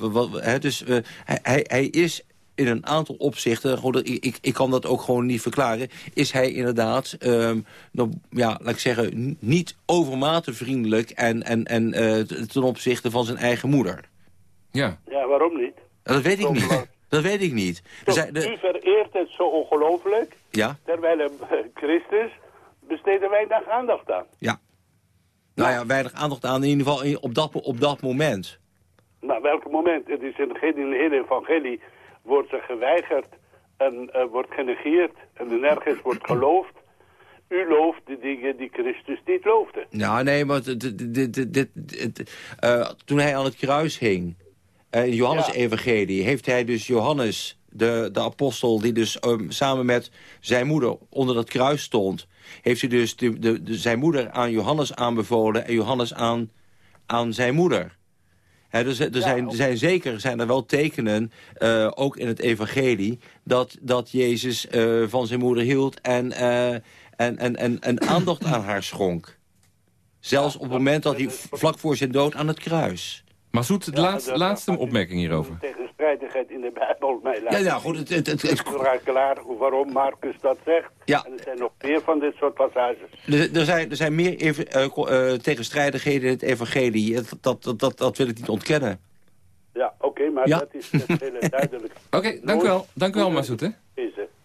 Wat- dus hij, hij is in een aantal opzichten... ik, ik, ik kan dat ook gewoon niet verklaren... is hij inderdaad, ehm, nog, ja, laat ik zeggen... niet overmate vriendelijk... en, en, en eh, ten opzichte van zijn eigen moeder. Ja, Ja, waarom niet? Dat weet ik niet. [laughs] Dat weet ik niet. Toch, zijn, de- U vereert het zo ongelooflijk, ja, terwijl eh, Christus besteden weinig aandacht aan. ja. Nou ja, weinig aandacht aan in ieder geval op dat, op dat moment. Nou, welk moment? Het is in de, in de hele evangelie wordt ze geweigerd en eh, wordt genegeerd en nergens wordt geloofd. U looft de dingen die Christus niet loofde. Nou, nee, maar eh, toen hij aan het kruis hing... eh, in Johannes-evangelie heeft hij dus Johannes, de, de apostel... die dus ehm, samen met zijn moeder onder dat kruis stond... heeft hij dus de, de, de- zijn moeder aan Johannes aanbevolen... en Johannes aan, aan zijn moeder. Hè, dus er, zijn, er zijn zeker zijn er wel tekenen, eh, ook in het evangelie... dat, dat Jezus eh, van zijn moeder hield en, eh, en, en, en, en aandacht aan haar schonk. Zelfs op het moment dat hij vlak voor zijn dood aan het kruis. maar Zoet, de Ja, laatste, laatste opmerking hierover. Tegenstrijdigheid in de Bijbel mij Ja, laten ja, zien. goed. Het, het, het, Het is klaar waarom Marcus dat zegt. Ja. En er zijn nog meer van dit soort passages. er, er zijn, er zijn meer even, eh, eh, tegenstrijdigheden in het evangelie. Dat, dat, dat, dat, dat wil ik niet ontkennen. Ja, oké, maar Ja. dat is het hele duidelijk. [laughs] Oké, dank u wel. Dank u wel.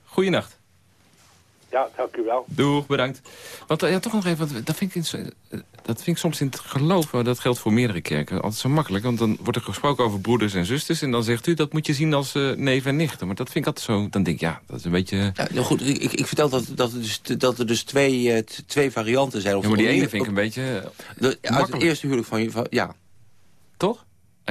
Goeienacht. Ja, dank u wel. Doeg, bedankt. Want ja, toch nog even, want dat vind, ik, dat vind ik soms in het geloof, maar dat geldt voor meerdere kerken, altijd zo makkelijk. Want dan wordt er gesproken over broeders en zusters en dan zegt u dat moet je zien als uh, neef en nichten. Maar dat vind ik altijd zo, dan denk ik, ja, dat is een beetje... Ja, nou goed, ik, ik vertel dat, dat, er dus, dat er dus twee, uh, twee varianten zijn. Of ja, maar die ene vind ik een beetje de, Uit het eerste huwelijk van je, van, ja. Toch?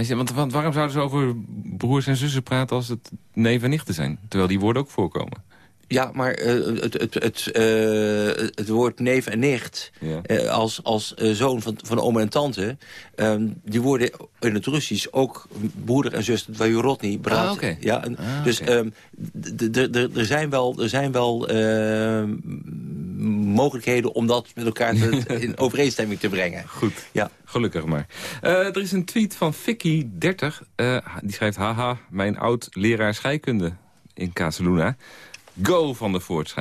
Want, want waarom zouden ze over broers en zussen praten als het neef en nichten zijn? Terwijl die woorden ook voorkomen. Ja, maar uh, het, het, het, uh, het woord neef en nicht... Ja. Uh, als, als zoon van, van oma en tante... Um, die worden in het Russisch ook broeder en zus... Rodney, braat. Ah, okay. ja, ah, dus okay. um, er zijn wel, er zijn wel ehm, mogelijkheden... om dat met elkaar te, [laughs] in overeenstemming te brengen. Goed, ja. gelukkig maar. er is een tweet van Vicky30. die schrijft... Haha, mijn oud-leraar scheikunde in Casaluna... Go van de Voort,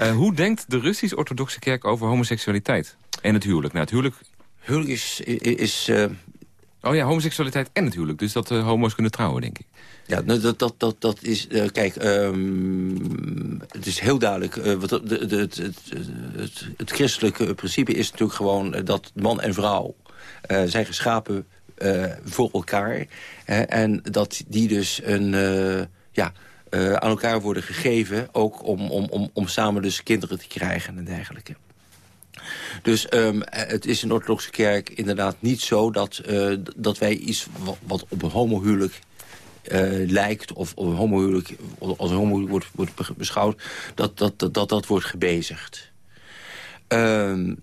uh, hoe denkt de Russisch-Orthodoxe Kerk over homoseksualiteit? En het huwelijk? Nou, het huwelijk... Huwelijk is... is uh... Oh ja, homoseksualiteit en het huwelijk. Dus dat uh, homo's kunnen trouwen, denk ik. Ja, nou, dat, dat, dat, dat is... Uh, kijk, um, het is heel duidelijk... Uh, wat de, de, de, het, het, het, christelijke principe is natuurlijk gewoon... dat man en vrouw zijn geschapen voor elkaar. en dat die dus een... ja, uh, aan elkaar worden gegeven. Ook om, om, om, om samen dus kinderen te krijgen en dergelijke. Dus um, het is in de orthodoxe kerk inderdaad niet zo dat, uh, dat wij iets wat, wat op een homohuwelijk uh, lijkt... of op een homohuwelijk, als een homohuwelijk wordt, wordt beschouwd... dat dat, dat, dat, dat wordt gebezigd. Um,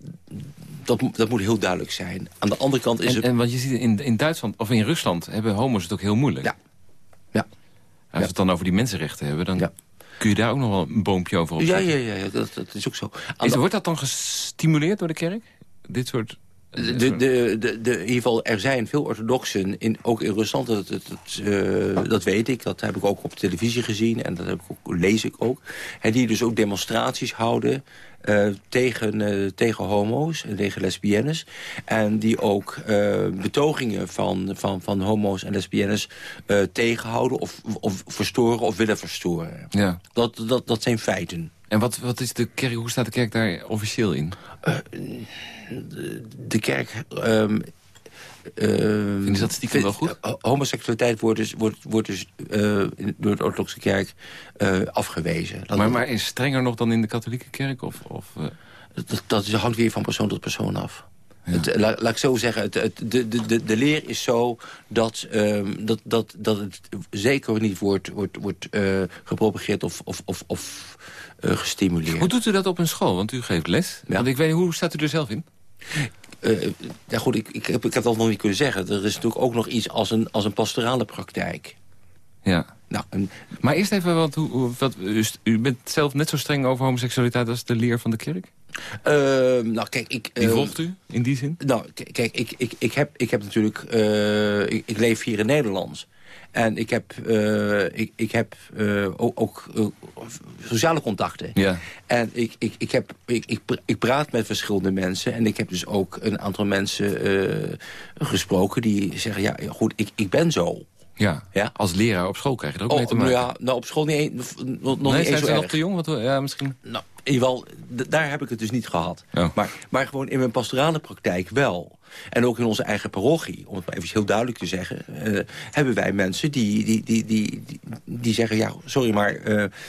dat, dat moet heel duidelijk zijn. Aan de andere kant is en, het... En want je ziet in, in Duitsland of in Rusland hebben homo's het ook heel moeilijk. Ja. ja. Als we het dan over die mensenrechten hebben... dan kun je daar ook nog wel een boompje over opzetten. Ja, ja, ja, dat, dat is ook zo. Is, wordt dat dan gestimuleerd door de kerk? Dit soort... De, de, de, de, in ieder geval, er zijn veel orthodoxen, in, ook in Rusland, dat, dat, dat, uh, dat weet ik. Dat heb ik ook op televisie gezien en dat heb ik ook, lees ik ook. En die dus ook demonstraties houden uh, tegen, uh, tegen homo's en tegen lesbiennes. En die ook betogingen van, van, van homo's en lesbiennes tegenhouden of, of verstoren of willen verstoren. Ja. Dat, dat, dat zijn feiten. En wat, wat is de kerk, hoe staat de kerk daar officieel in? De, de kerk... Um, uh, Vinden ze dat stiekem wel goed? Homoseksualiteit wordt dus, wordt, wordt dus uh, door de orthodoxe kerk uh, afgewezen. Dat maar, maar is strenger nog dan in de katholieke kerk? Of, of, dat, dat hangt weer van persoon tot persoon af. Ja. Het, la, laat ik zo zeggen, het, het, de, de, de leer is zo dat, um, dat, dat, dat het zeker niet wordt, wordt, wordt gepropageerd of, of, of, of gestimuleerd. Hoe doet u dat op een school? Want u geeft les. Ja. Want ik weet hoe staat u er zelf in? Uh, ja goed, ik, ik, heb, ik heb dat nog niet kunnen zeggen. Er is natuurlijk ook nog iets als een, als een pastorale praktijk. Ja. Nou, maar eerst even, wat, hoe, wat, u bent zelf net zo streng over homoseksualiteit als de leer van de kerk? Uh, nou, kijk, ik... Die volgt u, in die zin? Nou, kijk, ik, ik, ik, heb, ik heb natuurlijk... Uh, ik, ik, leef hier in Nederland. En ik heb, uh, ik, ik heb uh, ook, ook uh, sociale contacten. Ja. En ik, ik, ik, heb, ik, ik, ik praat met verschillende mensen. En ik heb dus ook een aantal mensen gesproken die zeggen... ja, goed, ik, ik ben zo. Ja. ja, als leraar op school krijg je er ook oh, mee te maken. Ja, nou, op school niet, nog, nog nee, niet eens zo nog te jong? Wat, ja, misschien... Nou, in ieder geval, daar heb ik het dus niet gehad. Oh. Maar, maar gewoon in mijn pastorale praktijk wel. En ook in onze eigen parochie, om het maar even heel duidelijk te zeggen... Uh, hebben wij mensen die, die, die, die, die, die zeggen... ja, sorry, maar uh,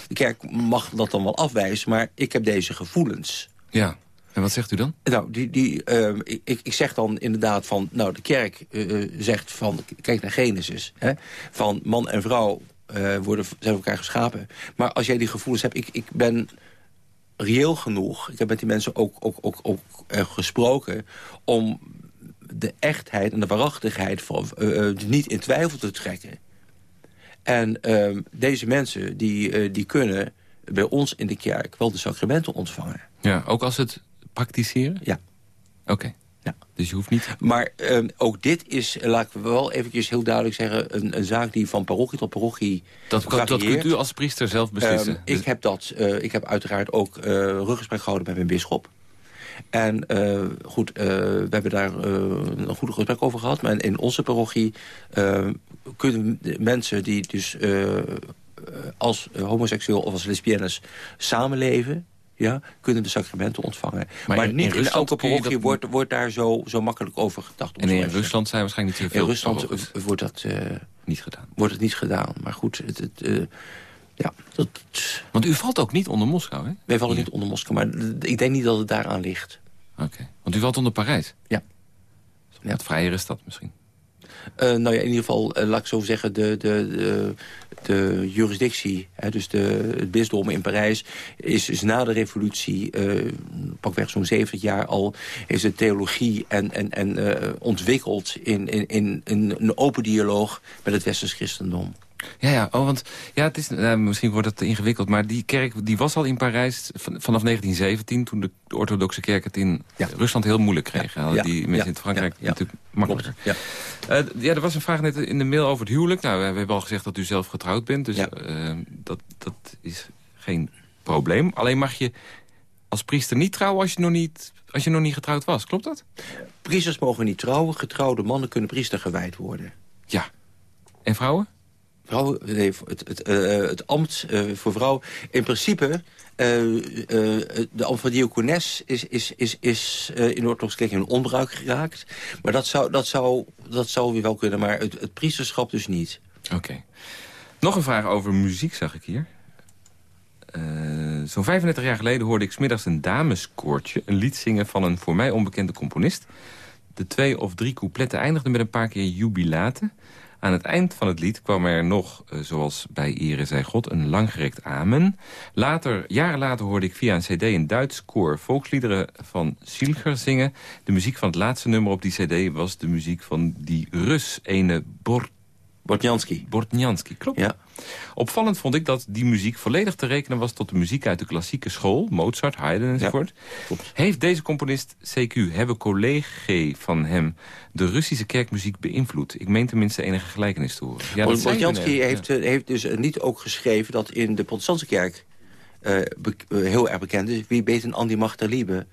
de kerk mag dat dan wel afwijzen... maar ik heb deze gevoelens. Ja. En wat zegt u dan? Nou, die, die, uh, ik, ik zeg dan inderdaad van... nou, de kerk uh, zegt van... kijk naar Genesis. Hè, van man en vrouw uh, worden, zijn elkaar geschapen. Maar als jij die gevoelens hebt... Ik, ik ben reëel genoeg... ik heb met die mensen ook, ook, ook, ook gesproken... om de echtheid en de waarachtigheid van, niet in twijfel te trekken. En deze mensen die, die kunnen bij ons in de kerk wel de sacramenten ontvangen. Ja, ook als het praktiseren? Ja. Oké. Okay. Ja. Dus je hoeft niet... Maar um, ook dit is, laat ik wel eventjes heel duidelijk zeggen... een, een zaak die van parochie tot parochie Dat, dat kunt u als priester zelf beslissen? Um, ik, heb dat, uh, ik heb uiteraard ook uh, ruggesprek gehouden met mijn bisschop. En uh, goed, we hebben daar een goed gesprek over gehad. Maar in onze parochie kunnen mensen die dus als homoseksueel of als lesbiennes samenleven ja, kunnen de sacramenten ontvangen. Maar Maar, in- niet in, elke parochie dat- wordt, wordt daar zo, zo makkelijk over gedacht. En in Rusland zijn waarschijnlijk niet zoveel In Rusland wordt dat, eh, niet gedaan. wordt het niet gedaan. Maar goed, het, het, eh, ja, dat, Want u valt ook niet onder Moskou, hè? wij vallen niet onder Moskou. Maar ik denk niet dat het daaraan ligt. Oké. Want u valt onder Parijs? Ja. Een wat vrijere stad misschien. Eh, nou ja, in ieder geval, eh, laat ik zo zeggen, de, de, de, de jurisdictie, hè, dus de, het bisdom in Parijs, is, is na de revolutie, eh pakweg zo'n 70 jaar al, is de theologie en, en, en eh, ontwikkeld in, in, in, in een open dialoog met het westers christendom. Ja, ja, oh, want ja, het is, nou, misschien wordt het ingewikkeld... maar die kerk die was al in Parijs van- vanaf 1917... toen de, de orthodoxe kerk het in Ja. Rusland heel moeilijk kreeg. Ja, die mensen in Frankrijk natuurlijk makkelijker. Ja. Eh, ja, er was een vraag net in de mail over het huwelijk. Nou, we hebben al gezegd dat u zelf getrouwd bent. Dus eh, dat, dat is geen probleem. Alleen mag je als priester niet trouwen als je nog niet, als je nog niet getrouwd was. Klopt dat? Priesters mogen niet trouwen, getrouwde mannen kunnen priester gewijd worden. Ja. En vrouwen? Vrouwen, nee, het, het, eh, het ambt eh, voor vrouw. In principe, eh, de ambt van diacones is, is, is, in de orthodoxe kerk in onbruik geraakt. Maar dat zou, dat zou, dat zou weer wel kunnen, maar het, priesterschap dus niet. Oké. Nog een vraag over muziek, zag ik hier. Zo'n 35 jaar geleden hoorde ik smiddags een dameskoortje... een lied zingen van een voor mij onbekende componist. De twee of drie coupletten eindigden met een paar keer jubilaten. Aan het eind van het lied kwam er nog, eh, zoals bij Ere zij God, een langgerekt amen. Later, jaren later hoorde ik via een cd een Duits koor volksliederen van Silger zingen. De muziek van het laatste nummer op die cd was de muziek van die Rus, ene Bort Bortnjanski. Bortnjanski, klopt. Ja. Opvallend vond ik dat die muziek volledig te rekenen was... tot de muziek uit de klassieke school, Mozart, Haydn enzovoort. Heeft deze componist CQ, hebben collega's van hem... de Russische kerkmuziek beïnvloed? Ik meen tenminste enige gelijkenis te horen. Ja, heeft, ja. eh, heeft dus eh, niet ook geschreven dat in de protestantse kerk... eh, heel erg bekend is, wie beet een Andi Macht der Liebe.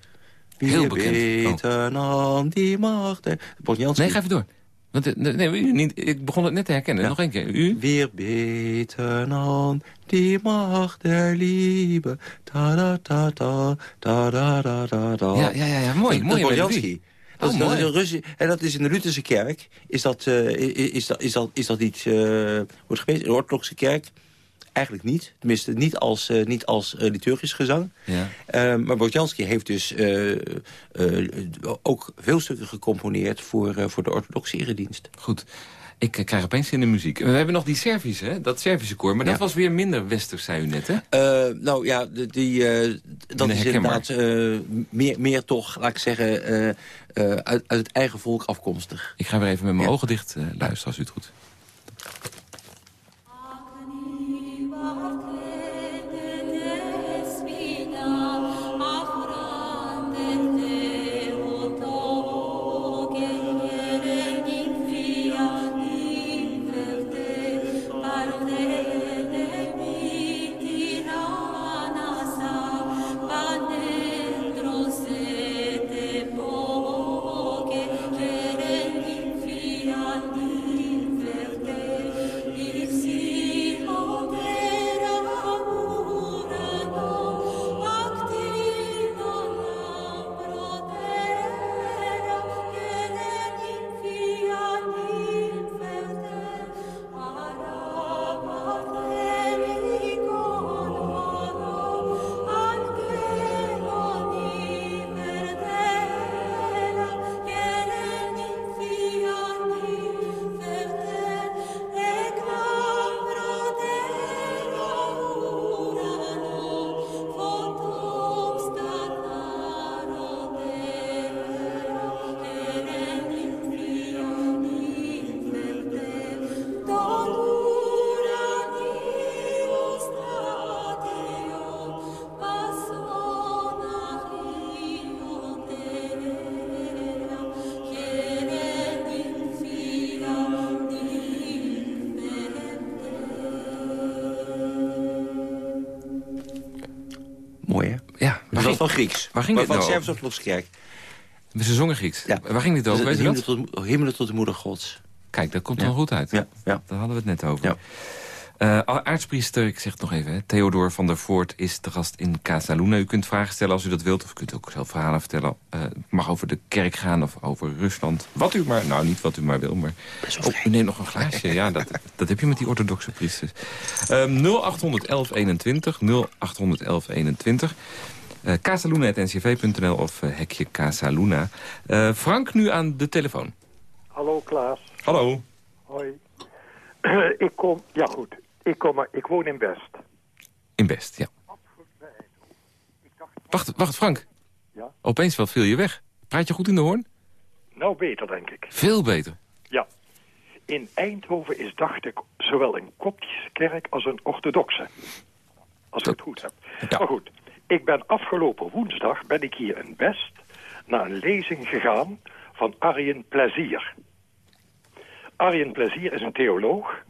Wie Heel bekend. een Andi Macht der... Nee, ga even door. Want, eh, nee, u niet, ik begon het net te herkennen. Ja. Nog één keer. U? Wir beten an die Macht der Liebe. Ta da ta ta ta da da da da. Ja, ja, ja, ja mooi. Dat mooi is Borjanski. Dat, Oh, is- dat is een Russi- en dat is in de Lutherse kerk. Is dat, eh, i- is dat, is dat, is dat niet eh, wordt geweest? In de orthodoxe kerk eigenlijk niet. Tenminste, niet als, eh, niet als eh, liturgisch gezang. Ja. Eh, maar Borjanski heeft dus eh, ook veel stukken gecomponeerd voor, voor de orthodoxe eredienst. Goed. Ik krijg opeens zin in muziek. We hebben nog die Servische, hè? dat Servische koor. Maar dat Ja. was weer minder westers, zei u net, hè? Nou ja, de- die, dat is inderdaad meer, meer toch, laat ik zeggen, uit, uit het eigen volk afkomstig. Ik ga weer even met mijn Ja. ogen dicht luisteren, als u het goed. Van Grieks. waar ging dit van nou de Servische Orthodoxe kerk. Ze zongen Grieks. Ja. Waar ging dit over, weet hemelen, dat? tot, tot de moeder gods. Kijk, dat komt Ja. dan goed uit. Ja, ja. Daar hadden we het net over. Ja. Uh, aartspriester, ik zeg het nog even, hè, Theodor van der Voort is de gast in Casa Luna. U kunt vragen stellen als u dat wilt, of u kunt ook zelf verhalen vertellen. Uh, het mag over de kerk gaan of over Rusland. Wat u maar, nou niet wat u maar wil, maar... Oh, u neemt nog een glaasje, ja, dat, [laughs] dat heb je met die orthodoxe priesters. Um, 0800 1121, 0800 1121. Uh, casaluna.ncv.nl of uh, hekje Casaluna. Uh, Frank nu aan de telefoon. Hallo Klaas. Hallo. Hoi. [clears throat] ik kom, ja goed, ik, kom, ik woon in Best. In Best, ja. Wacht, wacht Frank. Ja? Opeens wel viel je weg. Praat je goed in de hoorn? Nou, beter denk ik. Veel beter? Ja. In Eindhoven is, dacht ik, zowel een koptische kerk als een orthodoxe. Als ik het goed heb. Ja. Maar goed, ik ben afgelopen woensdag ben ik hier in Best naar een lezing gegaan van Arjen Plezier. Arjen Plezier is een theoloog,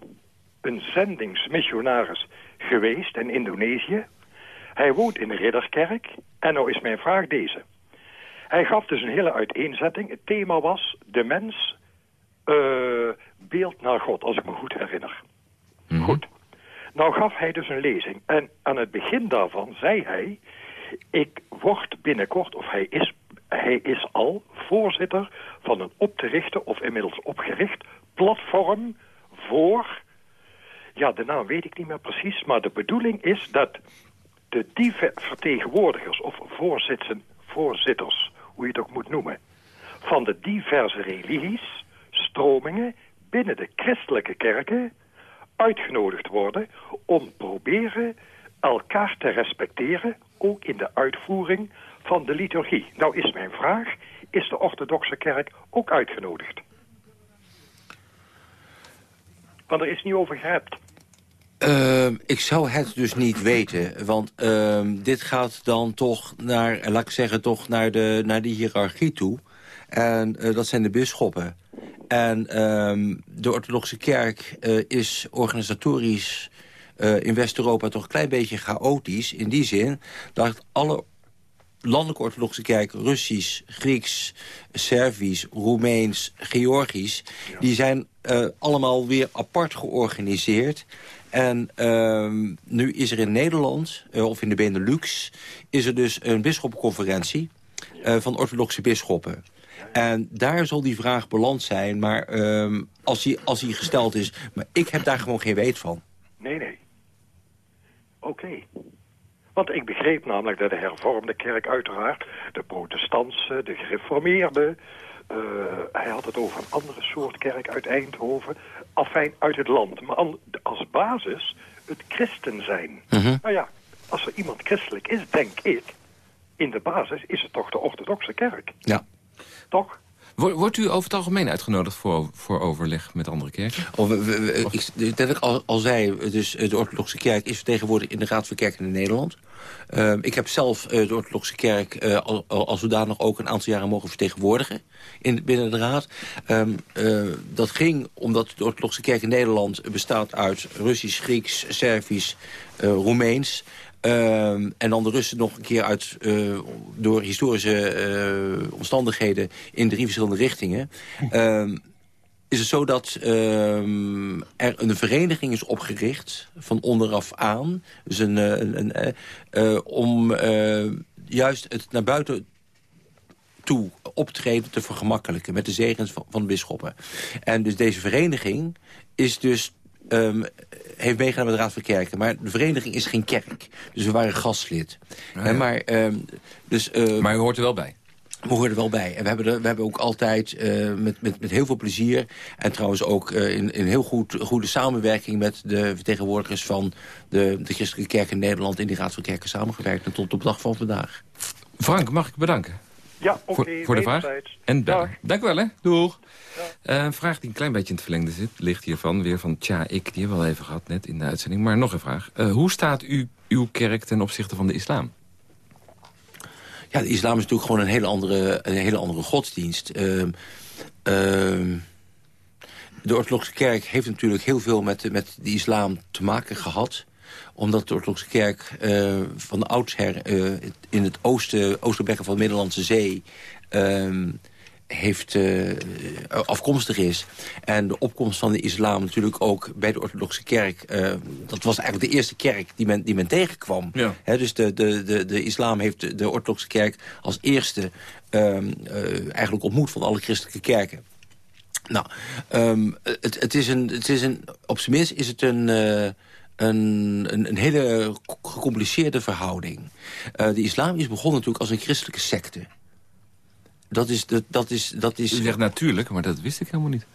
een zendingsmissionaris geweest in Indonesië. Hij woont in de Ridderkerk en nou is mijn vraag deze. Hij gaf dus een hele uiteenzetting. Het thema was de mens uh, beeld naar God, als ik me goed herinner. Mm -hmm. Goed. Nou gaf hij dus een lezing. En aan het begin daarvan zei hij... ik word binnenkort, of hij is, hij is al voorzitter van een op te richten... of inmiddels opgericht platform voor... ja, de naam weet ik niet meer precies... maar de bedoeling is dat de vertegenwoordigers of voorzitters, voorzitters... hoe je het ook moet noemen... van de diverse religies, stromingen... binnen de christelijke kerken uitgenodigd worden om proberen elkaar te respecteren, ook in de uitvoering van de liturgie. Nou is mijn vraag, is de orthodoxe kerk ook uitgenodigd? Want er is niet over gehept. Uh, ik zou het dus niet weten, want uh, dit gaat dan toch naar, laat ik zeggen, toch naar de, naar de hiërarchie toe. En uh, dat zijn de bisschoppen. En um, de orthodoxe kerk uh, is organisatorisch uh, in West-Europa toch een klein beetje chaotisch. In die zin dat alle landelijke orthodoxe kerk, Russisch, Grieks, Servisch, Roemeens, Georgisch... Ja. die zijn uh, allemaal weer apart georganiseerd. En uh, nu is er in Nederland, uh, of in de Benelux... is er dus een bisschoppenconferentie van orthodoxe bisschoppen. En daar zal die vraag beland zijn, maar um, als, die, als die gesteld is... maar ik heb daar gewoon geen weet van. Nee, nee. Oké. Okay. Want ik begreep namelijk dat de hervormde kerk uiteraard... de protestantse, de gereformeerde... Uh, hij had het over een andere soort kerk uit Eindhoven. Afijn uit het land. Maar als basis het christen zijn. Uh -huh. Nou ja, als er iemand christelijk is, denk ik... in de basis is het toch de orthodoxe kerk. Ja. Toch? Wordt u over het algemeen uitgenodigd voor, voor overleg met andere kerken? Of, we, we, of? Ik, dat ik al, al zei, dus de orthodoxe kerk is vertegenwoordigd in de Raad van Kerken in Nederland. Uh, ik heb zelf uh, de orthodoxe kerk uh, al, al zodanig ook een aantal jaren mogen vertegenwoordigen in, binnen de Raad. Um, dat ging omdat de orthodoxe kerk in Nederland bestaat uit Russisch, Grieks, Servisch, Roemeens... Uh, en dan de Russen nog een keer uit, uh, door historische uh, omstandigheden in drie verschillende richtingen. Uh, is het zo dat ehm, er een vereniging is opgericht van onderaf aan. Dus een, een, een om juist het naar buiten toe optreden te vergemakkelijken met de zegens van, van de bisschoppen. En dus deze vereniging is dus Um, heeft meegedaan met de Raad van Kerken. Maar de vereniging is geen kerk. Dus we waren gastlid. Ah, ja. maar, um, dus, uh, maar u hoort er wel bij? We er wel bij. En we hebben, er, we hebben ook altijd uh, met, met, met heel veel plezier... en trouwens ook uh, in, in heel goed, goede samenwerking... met de vertegenwoordigers van de, de Christelijke Kerk in Nederland... in die Raad van Kerken samengewerkt. En tot op de dag van vandaag. Frank, mag ik bedanken? Ja, oké. Okay, voor, voor de vraag. En bellen. Dank u wel, hè. Doeg. Ja. Uh, een vraag die een klein beetje in het verlengde zit, ligt hiervan. Weer van Tja, ik, die hebben we al even gehad net in de uitzending. Maar nog een vraag. Uh, hoe staat u, uw kerk ten opzichte van de islam? Ja, de islam is natuurlijk gewoon een hele andere, een hele andere godsdienst. Uh, uh, de orthodoxe kerk heeft natuurlijk heel veel met, met de islam te maken gehad omdat de orthodoxe kerk uh, van de oudsher uh, in het oosten, oosterbekken van de Middellandse Zee... Uh, heeft, uh, afkomstig is. En de opkomst van de islam natuurlijk ook bij de orthodoxe kerk. Uh, dat was eigenlijk de eerste kerk die men, die men tegenkwam. Ja. dus de, de, de, de islam heeft de, orthodoxe kerk als eerste um, eigenlijk ontmoet van alle christelijke kerken. Nou, um, het, het, is een, het is een, op zijn minst is het een... Een, een, een, hele gecompliceerde verhouding. Uh, de islam is begonnen natuurlijk als een christelijke secte. Dat is... Dat, dat is, dat is U zegt natuurlijk, maar dat wist ik helemaal niet.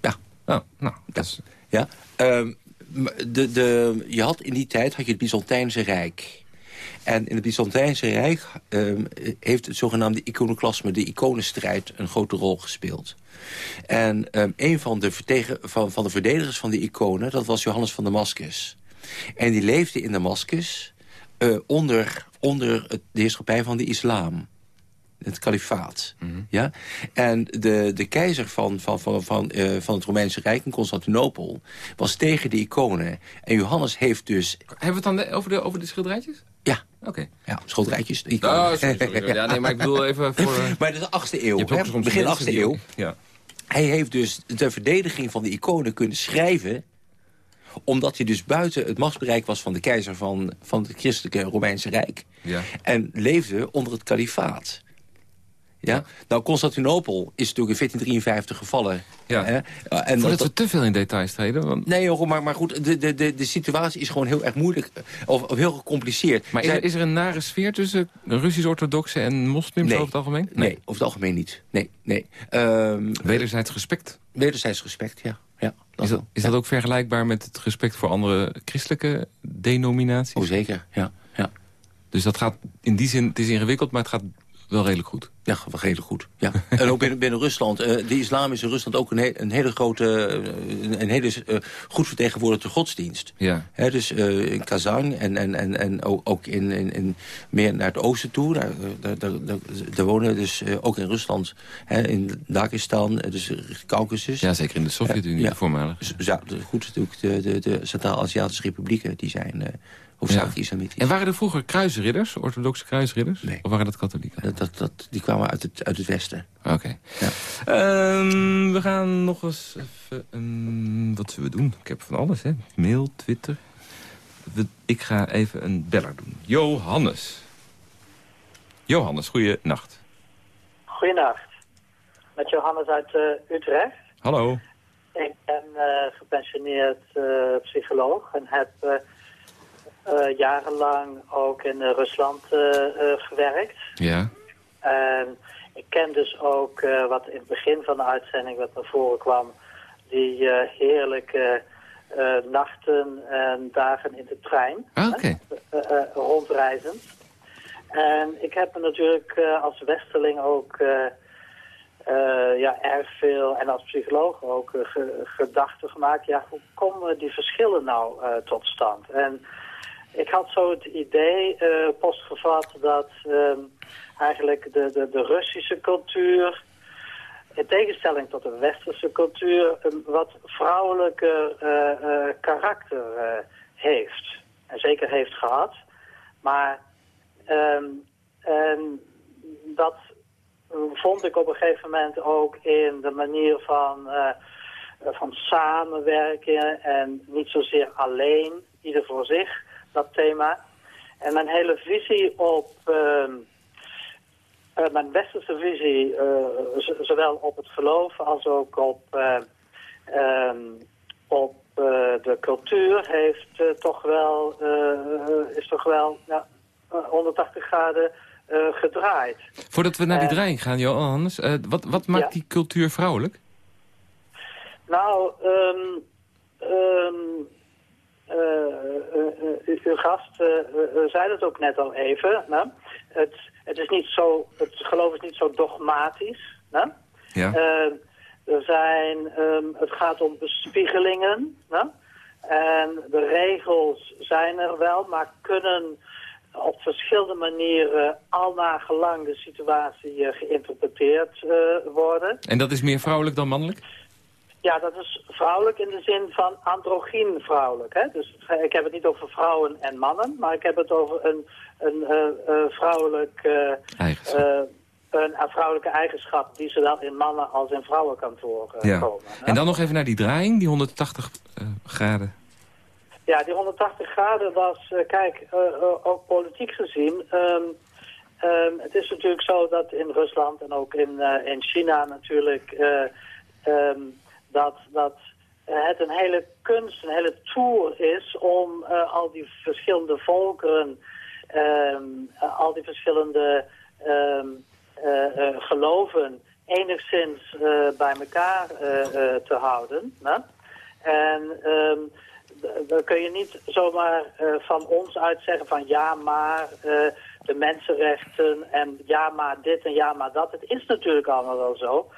Ja. Oh, nou, dat is... Ja, um, de, de, je had in die tijd had je het Byzantijnse Rijk. En in het Byzantijnse Rijk um, heeft het zogenaamde iconoclasme... de iconenstrijd een grote rol gespeeld. En um, een van de, van, van de verdedigers van die iconen... dat was Johannes van Damascus. En die leefde in Damascus uh, onder, onder de heerschappij van de islam het kalifaat. Mhm. ja? En de, de keizer van, van, van, van, uh, van het Romeinse Rijk in Constantinopel... was tegen de iconen. En Johannes heeft dus... Hebben we het dan over de, over de schilderijtjes? Ja. Oké. Ja, schilderijtjes. Oh, Ja, nee, maar ik bedoel even [laughs] voor... maar dat is de 8e eeuw, hè? begin 8e eeuw. Ja. Hij heeft dus de verdediging van de iconen kunnen schrijven omdat hij dus buiten het machtsbereik was van de keizer van, van het christelijke Romeinse Rijk. Ja. En leefde onder het kalifaat. Ja? Nou, Constantinopel is natuurlijk in 1453 gevallen. Ja. Hè? En Voordat we te veel in details treden. Want... Nee, joh, maar, maar goed, de, de, de, de situatie is gewoon heel erg moeilijk. Of, of heel gecompliceerd. Maar is, er, is er een nare sfeer tussen Russisch-orthodoxen en moslims over het algemeen? Nee. nee. over het algemeen niet. Nee, nee. Um, wederzijds respect? Wederzijds respect, ja. ja dat is, dat, is dat ook vergelijkbaar met het respect voor andere christelijke denominaties? Oh, zeker, ja. ja. Dus dat gaat in die zin, het is ingewikkeld, maar het gaat wel redelijk goed. Ja, wel redelijk goed. Ja. [laughs] en ook binnen, binnen Rusland. Uh, de islam is in Rusland ook een, een hele grote, uh, een hele uh, goed vertegenwoordigde godsdienst. Ja. He, dus in Kazan en, en, en, en ook in, in, in, meer naar het oosten toe. Daar, daar, daar, daar wonen dus ook in Rusland, in Dagestan, dus Caucasus. Ja, zeker in de Sovjet-Unie, ja. voormalig. Ja, goed, natuurlijk de, de, de Centraal-Aziatische republieken, die zijn hoofdzakelijk ja. En waren er vroeger kruisridders, orthodoxe kruisridders? Nee. Of waren dat katholieken? Dat, dat, dat, die kwamen uit het, uit het westen. Oké. Ja. Um, we gaan nog eens even... Um, wat zullen we doen? Ik heb van alles, hè. Mail, Twitter. We, ik ga even een beller doen. Johannes. Johannes, goeienacht. Goeienacht. Met Johannes uit uh, Utrecht. Hallo. Ik ben uh, gepensioneerd uh, psycholoog en heb uh, jarenlang ook in uh, Rusland uh, gewerkt. Ja. En ik ken dus ook wat in het begin van de uitzending wat naar voren kwam. Die heerlijke nachten en dagen in de trein. Ah, oké. rondreizend. En ik heb me natuurlijk als westerling ook... ja, erg veel, en als psycholoog ook, gedachten gemaakt. Ja, hoe komen die verschillen nou tot stand? En ik had zo het idee uh, postgevat dat uh, eigenlijk de, de, de Russische cultuur, in tegenstelling tot de westerse cultuur, een wat vrouwelijker uh, karakter heeft. En zeker heeft gehad. Maar um, dat vond ik op een gegeven moment ook in de manier van, van samenwerken en niet zozeer alleen, ieder voor zich dat thema. En mijn hele visie op, uh, uh, mijn westerse visie, uh, zowel op het geloof als ook op, ehm, op de cultuur, heeft toch wel, is toch wel ja, 180 graden gedraaid. Voordat we naar die draaiing gaan, Johannes, wat, wat maakt die cultuur vrouwelijk? Nou, um, uw gast zei het ook net al even. Het, het, is niet zo, het geloof is niet zo dogmatisch. Ja. er zijn, um, het gaat om bespiegelingen. En de regels zijn er wel, maar kunnen op verschillende manieren al naar gelang de situatie geïnterpreteerd worden. En dat is meer vrouwelijk dan mannelijk? Ja, dat is vrouwelijk in de zin van androgyn vrouwelijk. Hè? Dus ik heb het niet over vrouwen en mannen, maar ik heb het over een, een uh, uh, vrouwelijk uh, een vrouwelijke eigenschap die zowel in mannen als in vrouwenkantoren Ja. komen. hè. En dan nog even naar die draaiing, die 180 eh, graden. Ja, die 180 graden was, eh, kijk, eh, eh, ook politiek gezien. ehm, ehm, het is natuurlijk zo dat in Rusland en ook in, eh, in China natuurlijk eh, ehm, dat, dat het een hele kunst, een hele tour is om eh, al die verschillende volkeren, ehm, eh, al die verschillende eh, eh, geloven enigszins eh, bij elkaar eh, eh, te houden. En ehm, dan kun je niet zomaar eh, van ons uit zeggen van ja maar eh, de mensenrechten en ja maar dit en ja maar dat. Het is natuurlijk allemaal wel zo.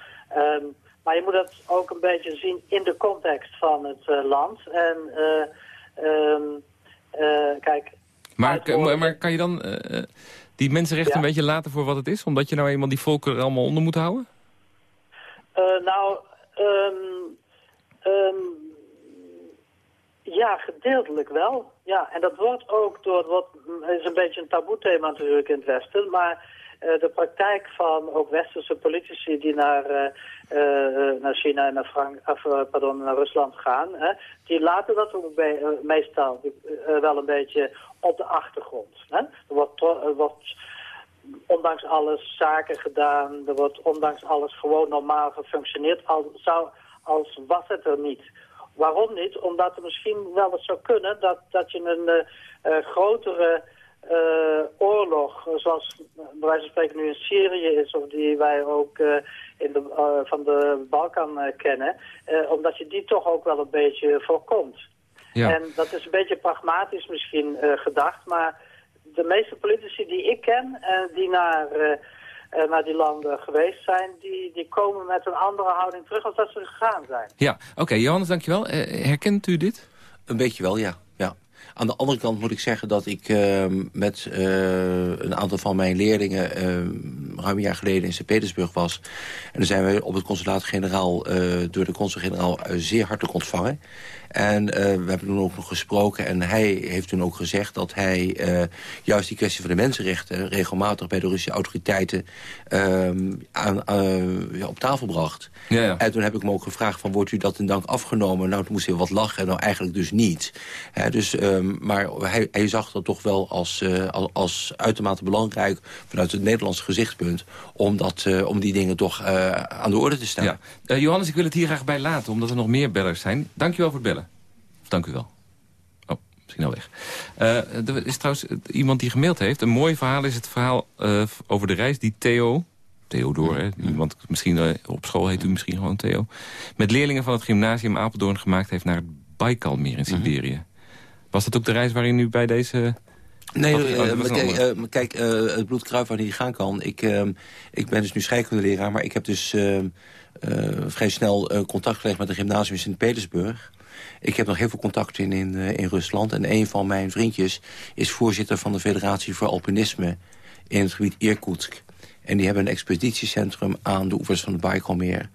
Maar je moet dat ook een beetje zien in de context van het eh, land. En eh, ehm, eh, kijk, Maar, maar, maar kan je dan die mensenrechten Ja. een beetje laten voor wat het is? Omdat je nou eenmaal die volken er allemaal onder moet houden? Nou, ehm, ja, gedeeltelijk wel. Ja, en dat wordt ook door, wat is een beetje een taboe-thema natuurlijk in het Westen, maar de praktijk van ook westerse politici die naar, eh, eh, naar China en naar, Frank of, eh, pardon, naar Rusland gaan, hè, die laten dat ook bij, eh, meestal eh, wel een beetje op de achtergrond. Hè. Er wordt, wordt ondanks alles zaken gedaan. Er wordt ondanks alles gewoon normaal gefunctioneerd. Als, zou, als was het er niet. Waarom niet? Omdat er misschien wel eens zou kunnen dat, dat je een eh, eh, grotere eh, oorlog, zoals bij wijze van spreken nu in Syrië is, of die wij ook eh, in de, eh, van de Balkan eh, kennen, eh, omdat je die toch ook wel een beetje voorkomt. Ja. En dat is een beetje pragmatisch misschien eh, gedacht, maar de meeste politici die ik ken en die naar, naar die landen geweest zijn, die, die komen met een andere houding terug als dat ze gegaan zijn. Ja, oké. Johannes, dankjewel. Herkent u dit? Een beetje wel, ja. Aan de andere kant moet ik zeggen dat ik ehm, met eh, een aantal van mijn leerlingen... ehm, ruim een jaar geleden in Sint-Petersburg was. En dan zijn we op het consulaat-generaal eh, door de consul-generaal eh, zeer hartelijk ontvangen. En eh, we hebben toen ook nog gesproken en hij heeft toen ook gezegd... dat hij eh, juist die kwestie van de mensenrechten... regelmatig bij de Russische autoriteiten ehm, aan, eh, ja, op tafel bracht. Ja, ja. En toen heb ik hem ook gevraagd van wordt u dat in dank afgenomen? Nou, toen moest hij wat lachen. Nou, eigenlijk dus niet. Hè, dus, ehm, maar hij, hij zag dat toch wel als, als, als uitermate belangrijk... vanuit het Nederlandse gezichtspunt... om, dat, om die dingen toch aan de orde te stellen. Ja. Johannes, ik wil het hier graag bij laten, omdat er nog meer bellers zijn. Dankjewel voor het bellen. Dank u wel. Oh, misschien al weg. Eh, er is trouwens iemand die gemaild heeft. Een mooi verhaal is het verhaal eh, over de reis die Theo... Theodor, hè? Iemand, misschien eh, op school heet u misschien gewoon Theo. Met leerlingen van het gymnasium Apeldoorn gemaakt heeft naar het Baikalmeer in Siberië. Was dat ook de reis waarin u bij deze... Nee, oh, maar kijk, kijk het bloedkruid waar die gaan kan. Ik, ehm, ik ben dus nu scheikundeleraar, maar ik heb dus ehm, eh, vrij snel contact gelegd met een gymnasium in Sint-Petersburg. Ik heb nog heel veel contact in, in, eh, in Rusland. En een van mijn vriendjes is voorzitter van de Federatie voor Alpinisme in het gebied Irkutsk. En die hebben een expeditiecentrum aan de oevers van de Baikalmeer.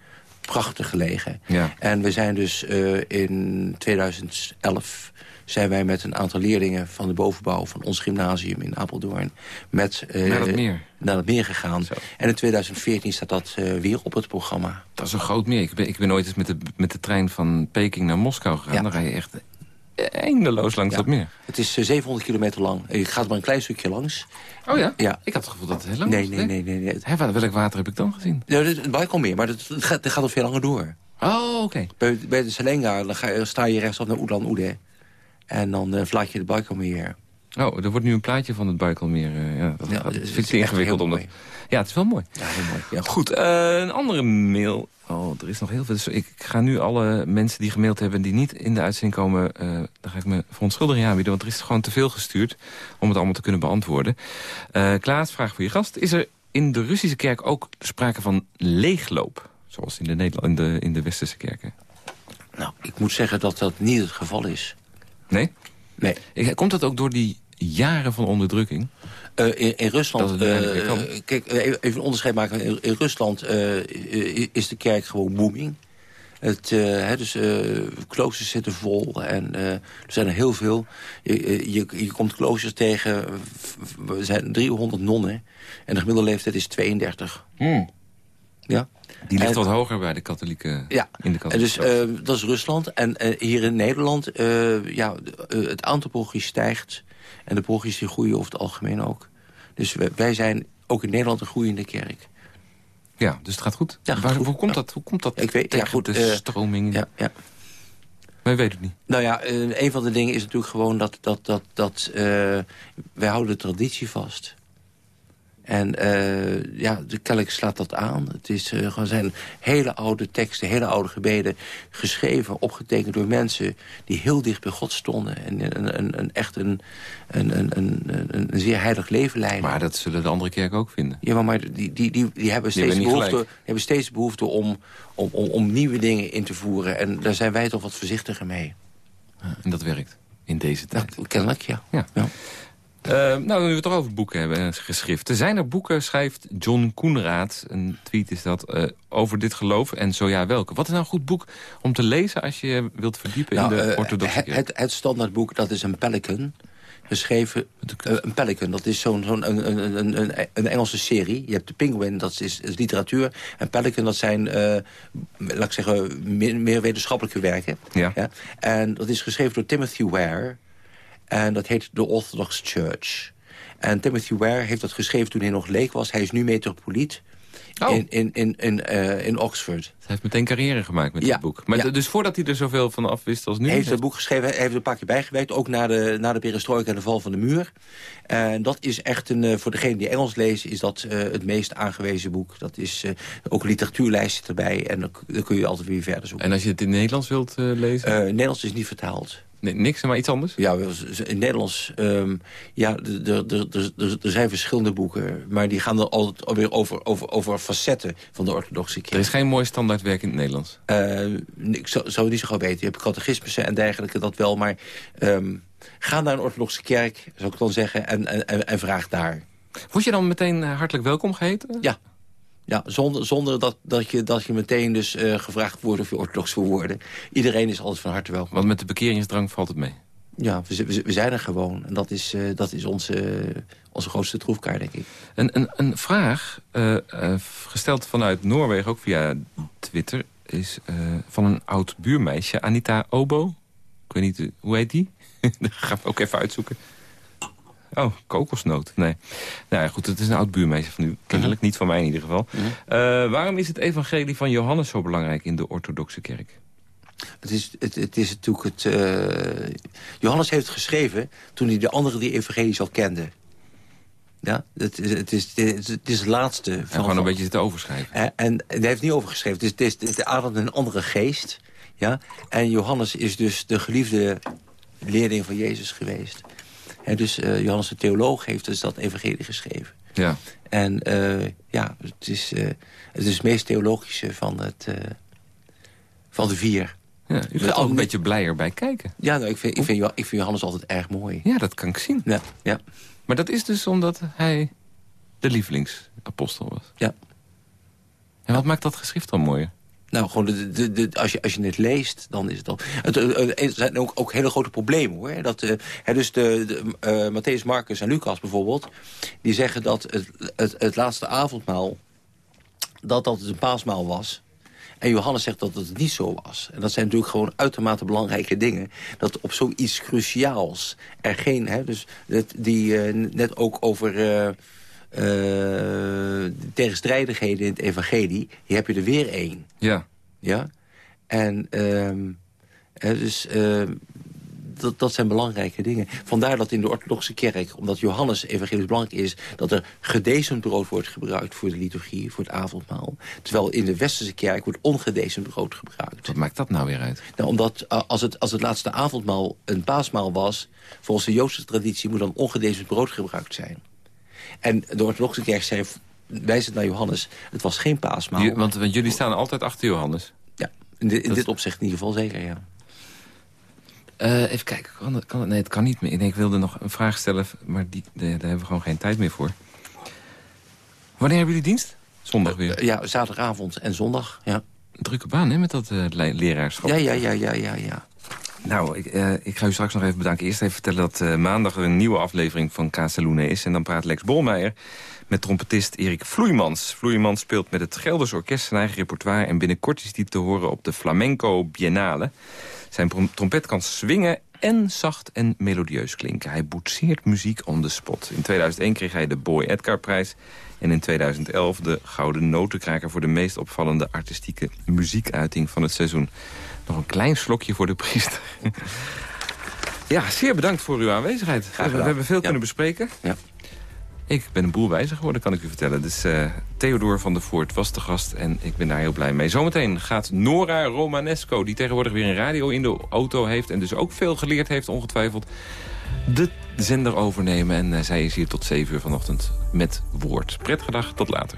Prachtig gelegen. Ja. En we zijn dus eh, in 2011 zijn wij met een aantal leerlingen van de bovenbouw van ons gymnasium in Apeldoorn met eh, Naar het meer. naar het meer gegaan. Zo. En in 2014 staat dat eh, weer op het programma. Dat is een groot meer. Ik ben, ik ben ooit eens met de, met de trein van Peking naar Moskou gegaan. Ja. Dan rij je echt eindeloos langs Ja. dat meer. Het is eh, 700 kilometer lang. Je gaat maar een klein stukje langs. Oh ja? Ja. Ik had het gevoel dat het heel lang Nee, was. nee, nee. nee, nee. Hè, wa- welk water heb ik dan gezien? Ja, het Baikalmeer, maar het, gaat, het gaat al veel langer door. Oh, oké. Bij, bij de Selenga dan ga, sta je rechtsaf naar Oelan Oede. En dan uh, vlaat je de Baikalmeer. Oh, er wordt nu een plaatje van het Baikalmeer. eh, ja, dat, Ja, dat vind ik ingewikkeld. Omdat... mooi. Ja, het is wel mooi. Ja, heel mooi. Ja, goed. Eh, een andere mail. Oh, er is nog heel veel. Dus ik ga nu alle mensen die gemaild hebben... die niet in de uitzending komen... eh daar ga ik me verontschuldiging aanbieden. Want er is gewoon te veel gestuurd om het allemaal te kunnen beantwoorden. Eh Klaas, vraag voor je gast. Is er in de Russische kerk ook sprake van leegloop? Zoals in de, Nederland, in de, in de westerse kerken. Nou, ik moet zeggen dat dat niet het geval is. Nee? Nee. Komt dat ook door die jaren van onderdrukking? Eh, in, in Rusland, eh, kijk, even een onderscheid maken. In, in Rusland eh, is de kerk gewoon booming. Het, uh, hè, dus uh, kloosters zitten vol en uh, er zijn er heel veel. Je, je, je komt kloosters tegen, er zijn 300 nonnen en de gemiddelde leeftijd is 32. Hmm. Ja. Die ligt en, wat hoger bij de katholieke. Ja, in de katholieke en dus dat is Rusland. En hier in Nederland, ja, het aantal parochies stijgt. En de parochies die groeien over het algemeen ook. Dus wij, wij zijn ook in Nederland een groeiende kerk. Ja, dus het gaat goed. Ja, Waar, goed. Hoe komt dat? Hoe komt dat Ik weet- ja, goed, de eh, stroming? Ja, ja. Wij weten het niet. Nou ja, eh, een van de dingen is natuurlijk gewoon dat, dat, dat, dat eh, wij houden de traditie vast. En eh, ja, de kerk slaat dat aan. Het is, eh, gewoon zijn hele oude teksten, hele oude gebeden... geschreven, opgetekend door mensen die heel dicht bij God stonden. En een, een, een, echt een, een, een, een, zeer heilig leven leiden. Maar dat zullen de andere kerken ook vinden. Ja, maar, maar die, die, die, die hebben steeds behoefte, gelijk. hebben steeds behoefte om, om, om, om nieuwe dingen in te voeren. En daar zijn wij toch wat voorzichtiger mee. En dat werkt in deze Nou, tijd. kennelijk, ja. Ja. Ja. Eh, nou, nu we het toch over boeken hebben en geschriften. Zijn er boeken, schrijft John Koenraad, een tweet is dat, eh, over dit geloof? En zo ja, welke? Wat is nou een goed boek om te lezen als je wilt verdiepen Nou, in de eh, orthodoxe het, het, het standaardboek, dat is een Pelican. Geschreven, eh, een Pelican, dat is zo'n zo'n een, een, een, een, Engelse serie. Je hebt de Penguin, dat is, is literatuur. En Pelican, dat zijn, eh, laat ik zeggen, meer, meer wetenschappelijke werken. Ja. En dat is geschreven door Timothy Ware. En dat heet The Orthodox Church. En Timothy Ware heeft dat geschreven toen hij nog leek was. Hij is nu metropoliet Oh. in, in, in, in, eh, in Oxford. Hij heeft meteen carrière gemaakt met Ja, dit boek. Maar ja. dus voordat hij er zoveel van af wist als nu... Hij heeft dat boek geschreven, hij heeft er een paar keer bijgewerkt. Ook na de, na de perestroika en de val van de muur. En dat is echt, een, eh, voor degene die Engels lezen... is dat eh, het meest aangewezen boek. Dat is eh, ook een literatuurlijst zit erbij. En dan, dan kun je altijd weer verder zoeken. En als je het in het Nederlands wilt eh, lezen? Eh, Nederlands is niet vertaald. Nee, niks, maar iets anders? Ja, in Nederlands, ehm, ja, er zijn verschillende boeken. Maar die gaan er altijd alweer over, over, over facetten van de orthodoxe Er kerk. is geen mooi standaardwerk in het Nederlands. Eh, ik zou, zou het niet zo gauw weten. Je hebt catechismussen en dergelijke, dat wel. Maar ehm, ga naar een orthodoxe kerk, zou ik dan zeggen, en, en, en, en vraag daar. Word je dan meteen eh, hartelijk welkom geheten? Ja. Ja, zonder, zonder dat, dat, je, dat je meteen dus eh, gevraagd wordt of je orthodox wil worden. Iedereen is altijd van harte welkom. Want met de bekeringsdrang valt het mee. Ja, we, zijn er gewoon. En dat is, eh, dat is onze, onze grootste troefkaart, denk ik. Een, een, een vraag, eh, gesteld vanuit Noorwegen, ook via Twitter... is van een oud buurmeisje, Anita Obo. Ik weet niet, hoe heet die? [laughs] Dat gaan we ook even uitzoeken. Oh, kokosnoot. Nee. Nou ja, goed, het is een oud buurmeisje van u. Kennelijk, niet van mij in ieder geval. Eh, waarom is het evangelie van Johannes zo belangrijk in de orthodoxe kerk? Het is, het, het is natuurlijk het... eh, Johannes heeft het geschreven toen hij de andere die evangelies al kende. Ja, het, is- het, is, het, is, het laatste. En van- gewoon een beetje zitten overschrijven. En, en hij heeft niet overgeschreven. Het is, het is, het ademt een andere geest. Ja? En Johannes is dus de geliefde leerling van Jezus geweest. Dus eh, Johannes de theoloog heeft dus dat evangelie geschreven. Ja. En eh, ja, het is, eh, het is het meest theologische van, het, van de vier. ja u gaat ook een beetje blijer bij kijken. Ja, nou, ik, vind, ik, vind, ik vind Johannes altijd erg mooi. Ja, dat kan ik zien. Ja, ja, Maar dat is dus omdat hij de lievelingsapostel was. ja. En wat maakt dat geschrift dan mooier? Nou, gewoon de, de, als, je, als je het leest, dan is het al... Het, eh, er zijn ook, ook hele grote problemen, hoor. Dat, eh, dus de, de, eh, Matthäus, Marcus en Lucas bijvoorbeeld... die zeggen dat het, het, het laatste avondmaal... dat dat een paasmaal was... En Johannes zegt dat het niet zo was. En dat zijn natuurlijk gewoon uitermate belangrijke dingen. Dat op zoiets cruciaals er geen... Hè, dus die eh, net ook over... eh, eh, tegenstrijdigheden in het evangelie... hier heb je er weer één. Ja. Ja. En ehm, dus, ehm, dat, dat zijn belangrijke dingen. Vandaar dat in de orthodoxe kerk, omdat Johannes evangelisch belangrijk is... dat er gedecent brood wordt gebruikt voor de liturgie, voor het avondmaal. Terwijl in de westerse kerk wordt ongedecent brood gebruikt. Wat maakt dat nou weer uit? Nou, omdat uh, als, het, als het laatste avondmaal een paasmaal was... volgens de Joodse traditie moet dan ongedecent brood gebruikt zijn. En de orthodoxe kerk zei, wijzend naar Johannes... het was geen paasmaal. Want, want jullie staan altijd achter Johannes. Ja, in, Dat- dit opzicht in ieder geval zeker, ja. Eh, even kijken, kan het, kan het? Nee, het kan niet meer. Nee, ik wilde nog een vraag stellen, maar die, daar daar hebben we gewoon geen tijd meer voor. Wanneer hebben jullie dienst? Zondag weer. Eh, Ja, zaterdagavond en zondag, ja. drukke baan, hè, met dat uh, leraarschap. Ja, ja, ja, ja, ja, ja. Nou, ik, uh, ik, ga u straks nog even bedanken. Eerst even vertellen dat uh, maandag er een nieuwe aflevering van Casaluna is. En dan praat Lex Bolmeijer met trompetist Erik Vloeimans. Vloeimans speelt met het Gelders Orkest zijn eigen repertoire... en binnenkort is die te horen op de Flamenco Biennale. Zijn trompet kan swingen en zacht en melodieus klinken. Hij boetseert muziek on the spot. In 2001 kreeg hij de Boy Edgar-prijs... en in 2011 de Gouden Notenkraker... voor de meest opvallende artistieke muziekuiting van het seizoen. Nog een klein slokje voor de priester. ja, zeer bedankt voor uw aanwezigheid. We, we, hebben veel kunnen bespreken. Ja. Ik ben een boel wijzer geworden, kan ik u vertellen. Dus uh, Theodor van der Voort was de gast en ik ben daar heel blij mee. Zometeen gaat Nora Romanesco, die tegenwoordig weer een radio in de auto heeft... en dus ook veel geleerd heeft, ongetwijfeld, de zender overnemen. En uh, zij is hier tot 7 uur vanochtend met woord. Prettige dag, tot later.